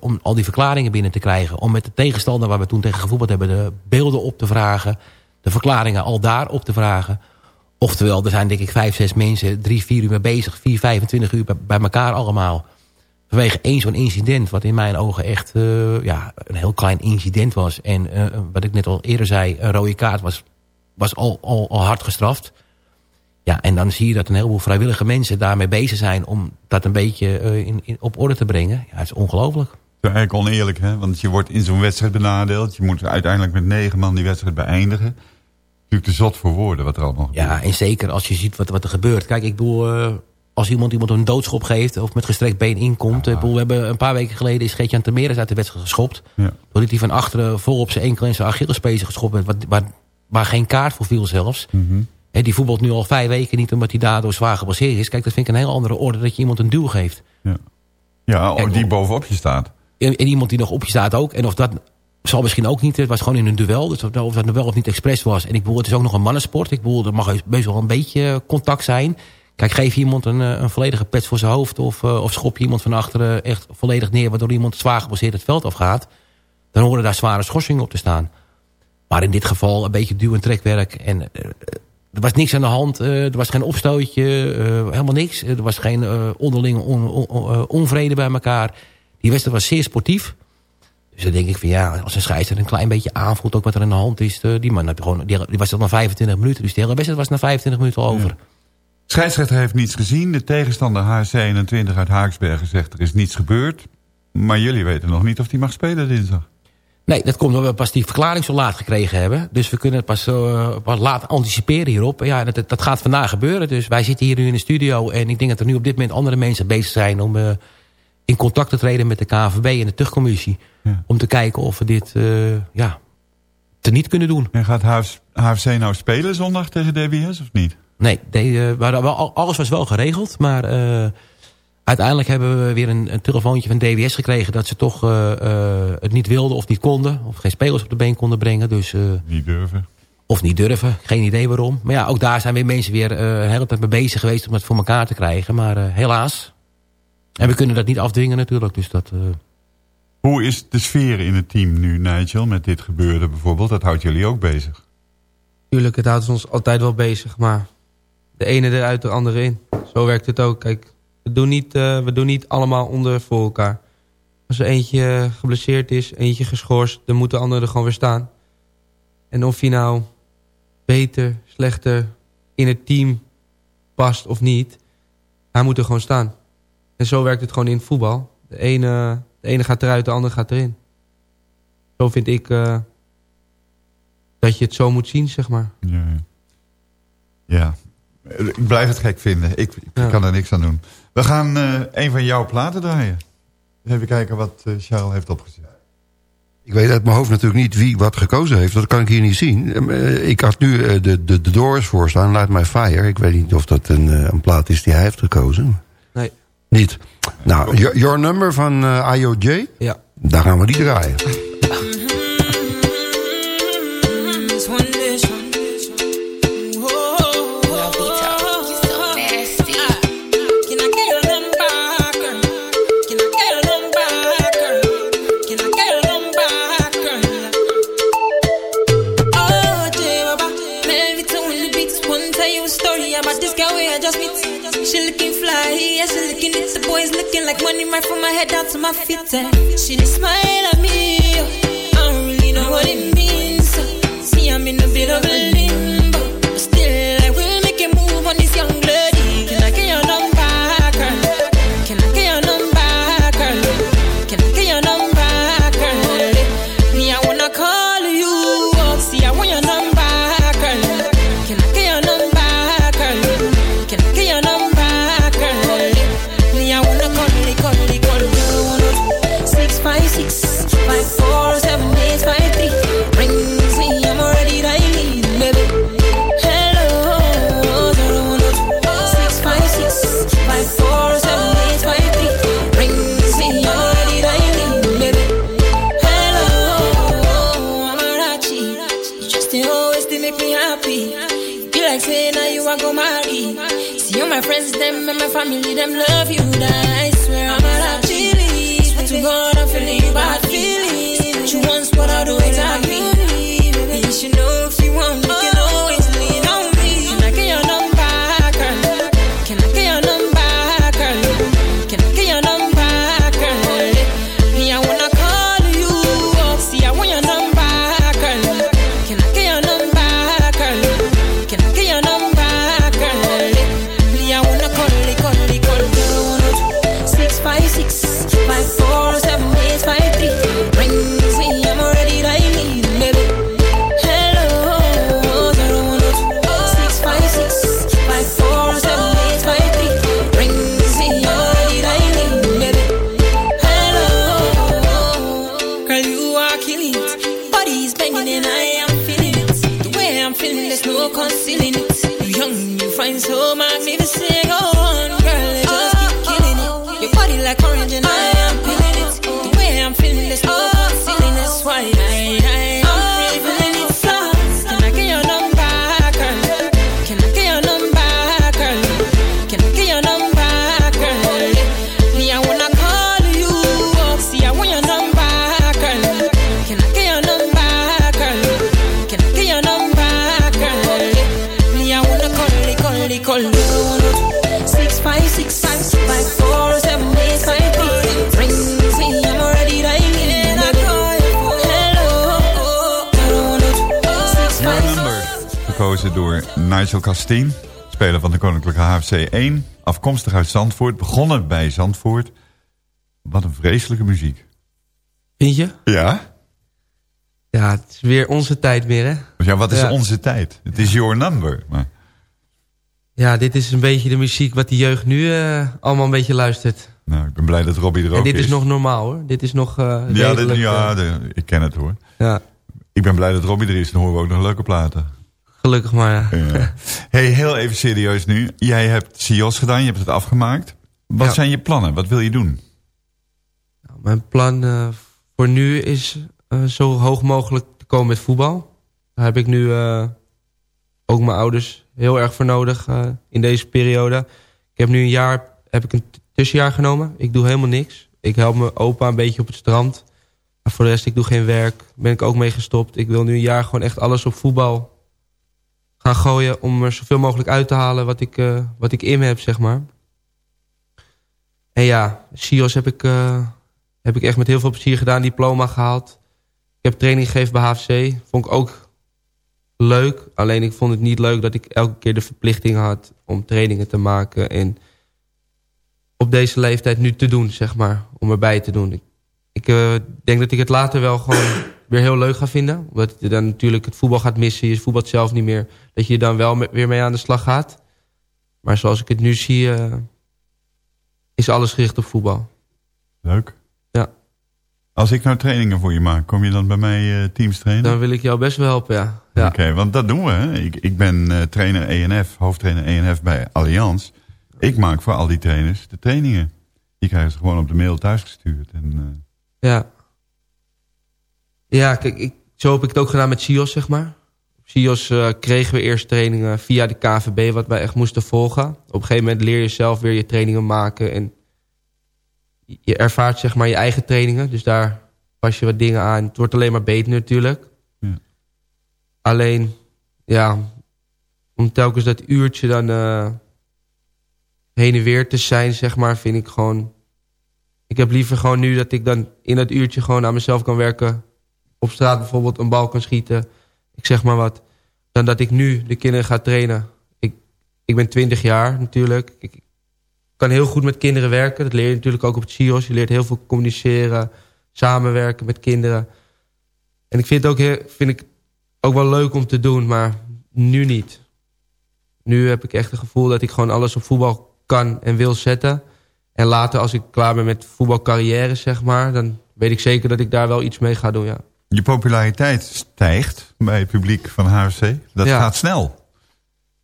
om al die verklaringen binnen te krijgen. Om met de tegenstander waar we toen tegen gevoetbald hebben... de beelden op te vragen. De verklaringen al daar op te vragen. Oftewel, er zijn denk ik vijf, zes mensen... drie, vier uur mee bezig. Vier, 25 uur bij, elkaar allemaal. Vanwege één zo'n incident, wat in mijn ogen echt eh, ja, een heel klein incident was. En eh, wat ik net al eerder zei, een rode kaart was, was al, al, hard gestraft. Ja, en dan zie je dat een heleboel vrijwillige mensen daarmee bezig zijn... om dat een beetje eh, in, op orde te brengen. Ja, het is ongelooflijk.
Dat is eigenlijk oneerlijk, hè? Want je wordt in zo'n wedstrijd benadeeld. Je moet uiteindelijk met negen man die wedstrijd beëindigen. Natuurlijk te zot voor woorden wat er allemaal gebeurt.
Ja, en zeker als je ziet wat, wat er gebeurt. Kijk, ik bedoel, eh, als iemand iemand een doodschop geeft... of met gestrekt been inkomt... Ik bedoel, we hebben een paar weken geleden is Geert-Jan Termeres uit de wedstrijd geschopt.
Ja.
Doordat hij van achteren vol op zijn enkel en zijn Achillespees geschopt werd... Wat, waar, waar geen kaart voor viel zelfs. Hè, die voetbalt nu al vijf weken niet omdat hij daardoor zwaar geblesseerd is. Kijk, dat vind ik een heel andere orde dat je iemand een duw geeft.
Ja, oh,
Kijk,
die
oh.
bovenop je staat.
En, en iemand die nog op je staat ook. En of dat zal misschien ook niet. Het was gewoon in een duel. Dus of, dat nou wel of niet expres was. En ik bedoel, het is ook nog een mannensport. Ik bedoel, er mag best wel een beetje contact zijn. Kijk, geef iemand een, eh, een volledige pet voor zijn hoofd... Of, eh, of schop je iemand van achteren echt volledig neer... waardoor iemand zwaar geblesseerd het veld afgaat... dan horen daar zware schorsingen op te staan. Maar in dit geval een beetje duw- en trekwerk. En eh, er was niks aan de hand. eh, er was geen opstootje. eh, helemaal niks. Er was geen eh, onderlinge on- on- on- eh, onvrede bij elkaar. Die wedstrijd was zeer sportief. Dus dan denk ik van ja, als een scheidsrechter een klein beetje aanvoelt... ook wat er aan de hand is. eh, die man heb gewoon, die, die was al na 25 minuten. Dus die hele wedstrijd was na 25 minuten al over.
Scheidsrechter heeft niets gezien. De tegenstander HC21 uit Haaksbergen zegt er is niets gebeurd. Maar jullie weten nog niet of hij mag spelen dinsdag.
Nee, dat komt omdat we pas die verklaring zo laat gekregen hebben. Dus we kunnen pas, eh, pas laat anticiperen hierop. Ja, dat, dat gaat vandaag gebeuren. Dus wij zitten hier nu in de studio. En ik denk dat er nu op dit moment andere mensen bezig zijn... om eh, in contact te treden met de KNVB en de tuchtcommissie.
Ja.
Om te kijken of we dit uh, ja, te niet kunnen doen.
En gaat HF, HFC nou spelen zondag tegen DBS of niet?
Nee, de, wel, alles was wel geregeld. Maar uh, uiteindelijk hebben we weer een, een, telefoontje van DWS gekregen... dat ze toch het niet wilden of niet konden. Of geen spelers op de been konden brengen. Dus,
niet durven.
Of niet durven, geen idee waarom. Maar ja, ook daar zijn weer mensen weer uh, een hele tijd mee bezig geweest... om het voor elkaar te krijgen. Maar uh, helaas. En we kunnen dat niet afdwingen natuurlijk. Dus dat, uh...
Hoe is de sfeer in het team nu, Nigel, met dit gebeurde bijvoorbeeld? Dat houdt jullie ook bezig.
Tuurlijk, het houdt ons altijd wel bezig. Maar de ene eruit, de andere in. Zo werkt het ook. Kijk, we doen niet, uh, we doen niet allemaal onder voor elkaar. Als er eentje geblesseerd is, eentje geschorst... dan moet de andere er gewoon weer staan. En of hij nou beter, slechter in het team past of niet... hij moet er gewoon staan. En zo werkt het gewoon in het voetbal. De ene, de ene gaat eruit, de andere gaat erin. Zo vind ik uh, dat je het zo moet zien, zeg maar.
Ja, ja. ik blijf het gek vinden. Ik, ik ja. kan er niks aan doen. We gaan uh, een van jouw platen draaien. Even kijken wat uh, Charles heeft opgezet.
Ik weet uit mijn hoofd natuurlijk niet wie wat gekozen heeft. Dat kan ik hier niet zien. Ik had nu de, de, de Doors voor staan, Light My Fire. Ik weet niet of dat een, een plaat is die hij heeft gekozen.
Nee.
Niet. Nou, your, Number van uh, IOJ.
Ja.
Daar gaan we die draaien.
like money right from my head down to my feet. and She did smile at me. Oh. I don't really know what it means. See, I'm in a bit of a there's no concealing it. You young, you find so magnificent.
Nigel Castien, speler van de Koninklijke HFC 1. Afkomstig uit Zandvoort, begonnen bij Zandvoort. Wat een vreselijke muziek.
Vind je?
Ja?
Ja, het is weer onze tijd weer, hè?
Ja, wat is
Ja.
onze tijd? Het is your number. Maar,
Ja, dit is een beetje de muziek wat de jeugd nu eh, allemaal een beetje luistert.
nou, ik ben blij dat Robbie er ook
En dit is
is.
nog normaal, hoor. Dit is nog eh
ja, dit- ja
eh,
de- ik ken het hoor.
ja,
Ik ben blij dat Robbie er is. Dan horen we ook nog leuke platen.
Gelukkig maar, ja.
Hey, heel even serieus nu. Jij hebt CIO's gedaan, je hebt het afgemaakt. Wat
Ja.
zijn je plannen? Wat wil je doen?
Nou, Mijn plan eh, voor nu is eh, zo hoog mogelijk te komen met voetbal. Daar heb ik nu eh, ook mijn ouders heel erg voor nodig in deze periode. Ik heb nu een jaar, heb ik een tussenjaar genomen. Ik doe helemaal niks. Ik help mijn opa een beetje op het strand. Maar voor de rest, ik doe geen werk. Ben ik ook mee gestopt. Ik wil nu een jaar gewoon echt alles op voetbal gaan gooien... om er zoveel mogelijk uit te halen wat ik, eh, wat ik in me heb, zeg maar. En ja, Sios heb ik, eh, heb ik echt met heel veel plezier gedaan. Diploma gehaald. Ik heb training gegeven bij HFC. Vond ik ook leuk. Alleen ik vond het niet leuk dat ik elke keer de verplichting had... om trainingen te maken en op deze leeftijd nu te doen, zeg maar. Om erbij te doen. Ik, eh, denk dat ik het later wel gewoon weer heel leuk ga vinden. Omdat je dan natuurlijk het voetbal gaat missen. Je voetbalt zelf niet meer. Dat je dan wel me- weer mee aan de slag gaat. Maar zoals ik het nu zie... eh, is alles gericht op voetbal.
Leuk.
Ja.
Als ik nou trainingen voor je maak, kom je dan bij mij eh, teams trainen?
Dan wil ik jou best wel helpen, ja. ja.
Oké, want dat doen we. Hè? Ik, ik ben eh, trainer ENF, hoofdtrainer ENF bij Allianz. Ik maak voor al die trainers de trainingen. Die krijgen ze gewoon op de mail thuisgestuurd. En,
Ja. Ja, kijk, ik, zo heb ik het ook gedaan met SIOS, zeg maar. SIOS eh, kregen we eerst trainingen via de KVB, wat wij echt moesten volgen. Op een gegeven moment leer je zelf weer je trainingen maken. En je ervaart zeg maar je eigen trainingen. Dus daar pas je wat dingen aan. Het wordt alleen maar beter natuurlijk.
Ja.
Alleen, ja, om telkens dat uurtje dan eh, heen en weer te zijn, zeg maar, vind ik gewoon Ik heb liever gewoon nu dat ik dan in dat uurtje gewoon aan mezelf kan werken. Op straat bijvoorbeeld een bal kan schieten. Ik zeg maar wat. Dan dat ik nu de kinderen ga trainen. Ik, ik ben 20 jaar natuurlijk. Ik kan heel goed met kinderen werken. Dat leer je natuurlijk ook op het CIOS. Je leert heel veel communiceren, samenwerken met kinderen. En ik vind het ook, vind ik ook wel leuk om te doen, maar nu niet. Nu heb ik echt het gevoel dat ik gewoon alles op voetbal kan en wil zetten. En later als ik klaar ben met voetbalcarrière, zeg maar... dan weet ik zeker dat ik daar wel iets mee ga doen, ja.
Je populariteit stijgt bij het publiek van HFC. Dat
Ja.
gaat snel.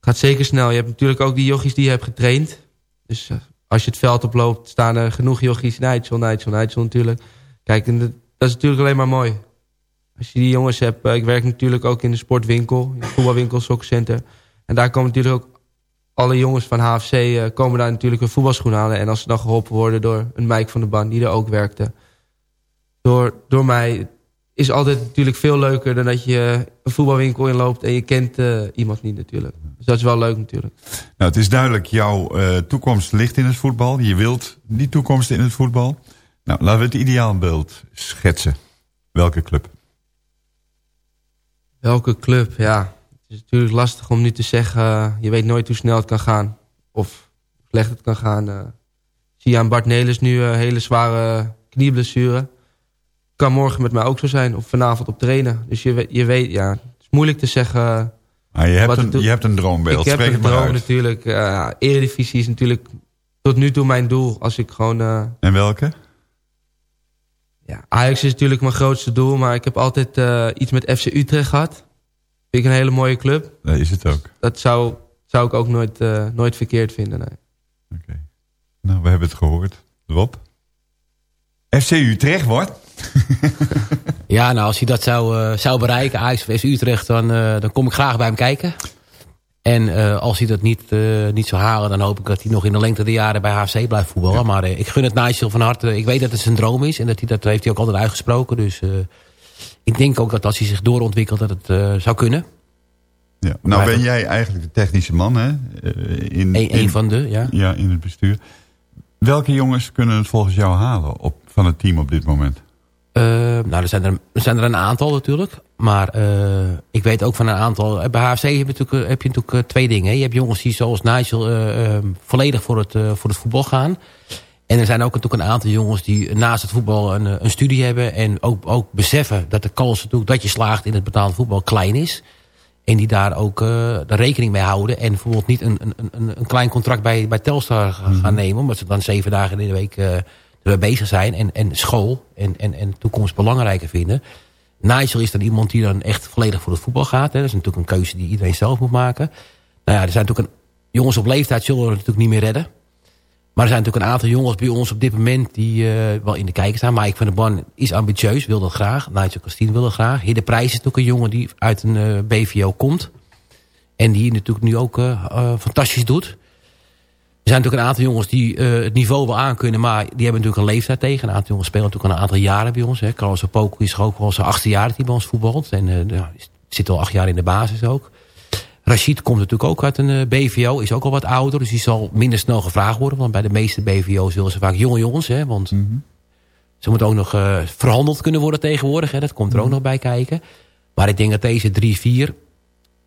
Gaat zeker snel. Je hebt natuurlijk ook die jochies die je hebt getraind. Dus eh, als je het veld oploopt, staan er genoeg jochies. Nigel, Nigel, Nigel natuurlijk. Kijk, en dat, dat is natuurlijk alleen maar mooi. Als je die jongens hebt... eh, ik werk natuurlijk ook in de sportwinkel. In de voetbalwinkel, sokkencenter. En daar komen natuurlijk ook... Alle jongens van HFC eh, komen daar natuurlijk een voetbalschoen halen. En als ze dan geholpen worden door een Mike van de Ban... die er ook werkte. Door, door mij is altijd natuurlijk veel leuker... dan dat je een voetbalwinkel inloopt... en je kent eh, iemand niet natuurlijk. Dus dat is wel leuk natuurlijk.
Nou, het is duidelijk, jouw eh, toekomst ligt in het voetbal. Je wilt die toekomst in het voetbal. Nou, laten we het ideaalbeeld schetsen. Welke club?
Welke club? Ja, het is natuurlijk lastig om nu te zeggen... eh, je weet nooit hoe snel het kan gaan. Of hoe slecht het kan gaan. zie je aan Bart Nelis nu een hele zware knieblessure. Kan morgen met mij ook zo zijn. Of vanavond op trainen. Dus je, weet- je weet, ja, het is moeilijk te zeggen...
Ah, je, hebt een, je hebt een droombeeld.
Ik heb een
maar
droom
uit.
natuurlijk. Uh, Eredivisie is natuurlijk tot nu toe mijn doel. Als ik gewoon... eh,
En welke?
ja, Ajax is natuurlijk mijn grootste doel. Maar ik heb altijd eh, iets met FC Utrecht gehad. Vind ik een hele mooie club.
Dat is het ook.
Dat zou, zou ik ook nooit, nooit verkeerd vinden. Nee.
Nou, we hebben het gehoord. Rob? FC Utrecht wordt?
Ja, nou, als hij dat zou, eh, zou bereiken, Ajax of Utrecht, dan, eh, dan kom ik graag bij hem kijken. En eh, als hij dat niet, niet zou halen, dan hoop ik dat hij nog in de lengte der jaren bij HFC blijft voetballen. Maar ik gun het Nigel van harte. Ik weet dat het zijn droom is en dat, hij, dat heeft hij ook altijd uitgesproken. Dus ik denk ook dat als hij zich doorontwikkelt, dat het zou kunnen.
Ja. Nou ben jij eigenlijk de technische man, hè? In,
Eén- van de, ja.
Ja, in het bestuur. Welke jongens kunnen het volgens jou halen op, van het team op dit moment?
Eh, nou, er zijn er, er zijn er een aantal natuurlijk. Maar eh, ik weet ook van een aantal... eh, Bij HFC heb je natuurlijk, heb je natuurlijk twee dingen. Je hebt jongens die zoals Nigel eh, eh, volledig voor het, voor het voetbal gaan. En er zijn ook natuurlijk een aantal jongens die naast het voetbal een, een studie hebben. En ook, ook beseffen dat de kans natuurlijk dat je slaagt in het betaalde voetbal klein is. En die daar ook de rekening mee houden. En bijvoorbeeld niet een, een, een, een klein contract bij, bij Telstar ga- gaan nemen. Omdat ze dan zeven dagen in de week ermee bezig zijn. En, en school en, en, en toekomst belangrijker vinden. Nigel is dan iemand die dan echt volledig voor het voetbal gaat. Hè. Dat is natuurlijk een keuze die iedereen zelf moet maken. Nou ja, er zijn natuurlijk een, jongens op leeftijd zullen we het natuurlijk niet meer redden. Maar er zijn natuurlijk een aantal jongens bij ons op dit moment die eh, wel in de kijker staan. Mike van der Ban is ambitieus, wil dat graag. Nigel Castine wil dat graag. Hidde Prijs is natuurlijk een jongen die uit een eh, BVO komt. En die natuurlijk nu ook eh, fantastisch doet. Er zijn natuurlijk een aantal jongens die eh, het niveau wel aankunnen. Maar die hebben natuurlijk een leeftijd tegen. Een aantal jongens spelen natuurlijk al een aantal jaren bij ons. Hè. Carlos is ook al zijn achtste jaar dat hij bij ons voetbalt. En nou, zit al acht jaar in de basis ook. Rashid komt natuurlijk ook uit een eh, BVO. Is ook al wat ouder. Dus die zal minder snel gevraagd worden. Want bij de meeste BVO's willen ze vaak jonge jongens. Hè, want ze moeten ook nog verhandeld kunnen worden tegenwoordig. Hè. Dat komt er ook nog bij kijken. Maar ik denk dat deze drie, vier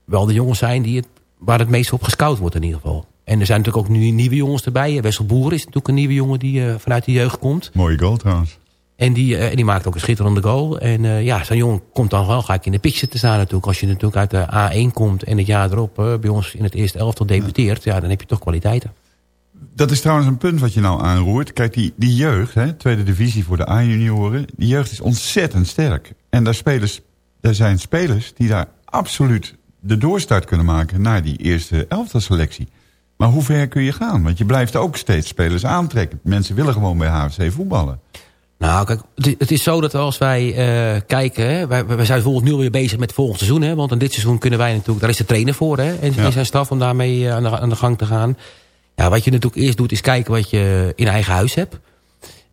wel de jongens zijn die het, waar het meest op gescout wordt in ieder geval. En er zijn natuurlijk ook nu nieuwe jongens erbij. Wessel Boer is natuurlijk een nieuwe jongen die eh, vanuit de jeugd komt.
Mooie goal trouwens.
En die, eh, en die maakt ook een schitterende goal. En eh, ja, zo'n jongen komt dan wel gelijk in de picture te staan natuurlijk. Als je natuurlijk uit de A1 komt en het jaar erop eh, bij ons in het eerste elftal debuteert. Ja, dan heb je toch kwaliteiten.
Dat is trouwens een punt wat je nou aanroert. Kijk, die, die jeugd, hè, tweede divisie voor de A-junioren... die jeugd is ontzettend sterk. En daar, spelers, daar zijn spelers die daar absoluut de doorstart kunnen maken... naar die eerste elftalselectie. Maar hoe ver kun je gaan? Want je blijft ook steeds spelers aantrekken. Mensen willen gewoon bij HFC voetballen.
Nou, kijk, het- is zo dat als wij eh, kijken... Hè, wij, wij zijn bijvoorbeeld nu weer bezig met het volgende seizoen. Hè, want in dit seizoen kunnen wij natuurlijk... Daar is de trainer voor hè, en, en zijn staf om daarmee eh, aan, de, aan de gang te gaan. Ja, wat je natuurlijk eerst doet is kijken wat je in eigen huis hebt.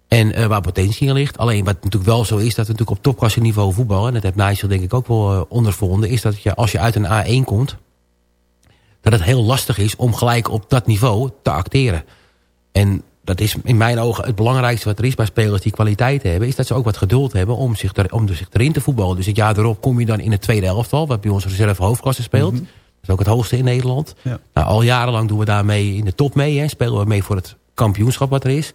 En eh, waar potentie in ligt. Alleen wat natuurlijk wel zo is, dat we natuurlijk op topklasseniveau voetballen... en dat heeft Nigel denk ik ook wel ondervonden... is dat je, als je uit een A1 komt... dat het heel lastig is om gelijk op dat niveau te acteren. En dat is in mijn ogen het belangrijkste wat er is bij spelers die kwaliteit hebben... is dat ze ook wat geduld hebben om zich, er, om zich erin te voetballen. Dus het jaar erop kom je dan in het tweede elftal... wat bij ons reserve hoofdklasse speelt. Dat is ook het hoogste in Nederland.
Ja.
Nou, al jarenlang doen we daarmee in de top mee. Hè. Spelen we mee voor het kampioenschap wat er is.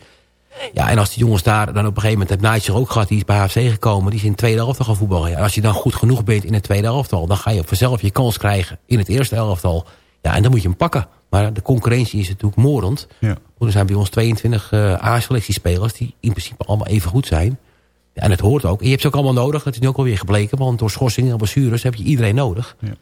Ja, en als die jongens daar dan op een gegeven moment... heb Nigel ook gehad, die is bij HFC gekomen... die is in het tweede elftal gaan voetballen. Ja, als je dan goed genoeg bent in het tweede elftal... dan ga je vanzelf je kans krijgen in het eerste elftal. Ja, en dan moet je hem pakken. Maar de concurrentie is natuurlijk moordend.
Ja.
Er zijn bij ons 22 eh A-selectiespelers... die in principe allemaal even goed zijn. Ja, en het hoort ook. En je hebt ze ook allemaal nodig. Dat is nu ook alweer gebleken. Want door schorsingen en blessures heb je iedereen nodig.
Ja.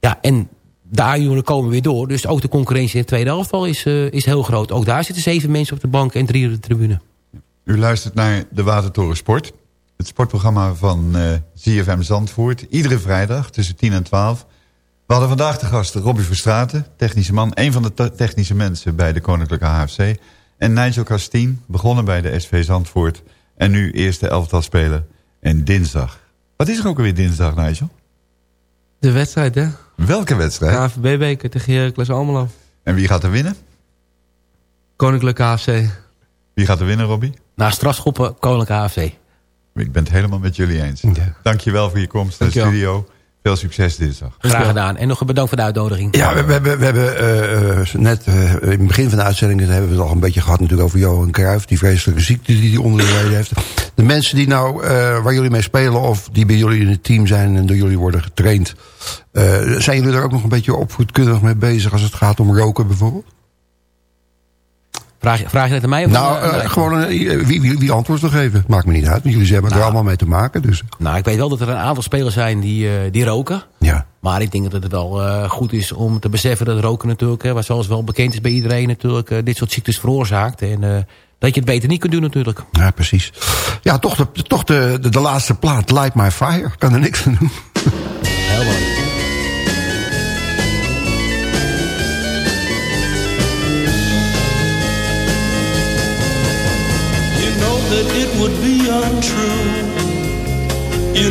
Ja, en de A-jongeren komen weer door. Dus ook de concurrentie in het tweede elftal is, eh, is heel groot. Ook daar zitten zeven mensen op de bank en drie op de tribune.
U luistert naar de Watertoren Sport. Het sportprogramma van eh ZFM Zandvoort. Iedere vrijdag tussen 10 en 12. We hadden vandaag de gast Robbie Verstraeten, technische man. Een van de te- technische mensen bij de Koninklijke HFC. En Nigel Castien, begonnen bij de SV Zandvoort. En nu eerste elftal speler. En dinsdag. Wat is er ook alweer dinsdag, Nigel?
De wedstrijd, hè?
Welke wedstrijd?
KVB-beker tegen Heracles Almelo.
En wie gaat er winnen?
Koninklijke AFC.
Wie gaat er winnen, Robbie?
Na strafschoppen, Koninklijke AFC.
Ik ben het helemaal met jullie eens. Dankjewel voor je komst naar de studio. Veel succes dinsdag.
Graag gedaan. En nog een bedankt voor de uitnodiging.
Ja, we, we hebben, we hebben eh, net eh, in het begin van de uitzending hebben we het al een beetje gehad natuurlijk over Johan Cruijff. Die vreselijke ziekte die hij onder de leden heeft. De mensen die nou, eh, waar jullie mee spelen of die bij jullie in het team zijn en door jullie worden getraind. eh, zijn jullie er ook nog een beetje opvoedkundig mee bezig als het gaat om roken bijvoorbeeld?
Vraag, je- vraag je dat aan mij? Of
Nou, eh, gewoon eh, wie, wie, wie antwoord nog geven. Maakt me niet uit, want jullie hebben er allemaal mee te maken. Dus.
Nou, ik weet wel dat er een aantal spelers zijn die, eh, die roken.
Ja.
Maar ik denk dat het wel eh, goed is om te beseffen dat roken natuurlijk... Hè, wat zoals wel bekend is bij iedereen natuurlijk... dit soort ziektes veroorzaakt. En dat je het beter niet kunt doen natuurlijk.
Ja, precies. Ja, toch de, toch de, de, de laatste plaat, Light My Fire. Kan er niks aan doen.
Heel mooi.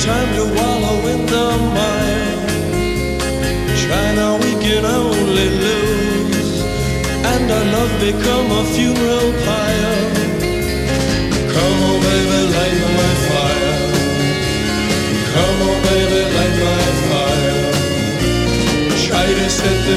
Time to wallow in the mire. Now, we can only lose. And our love become a funeral pyre. Come on, baby, light my fire. Come on, baby, light my fire. Try to set the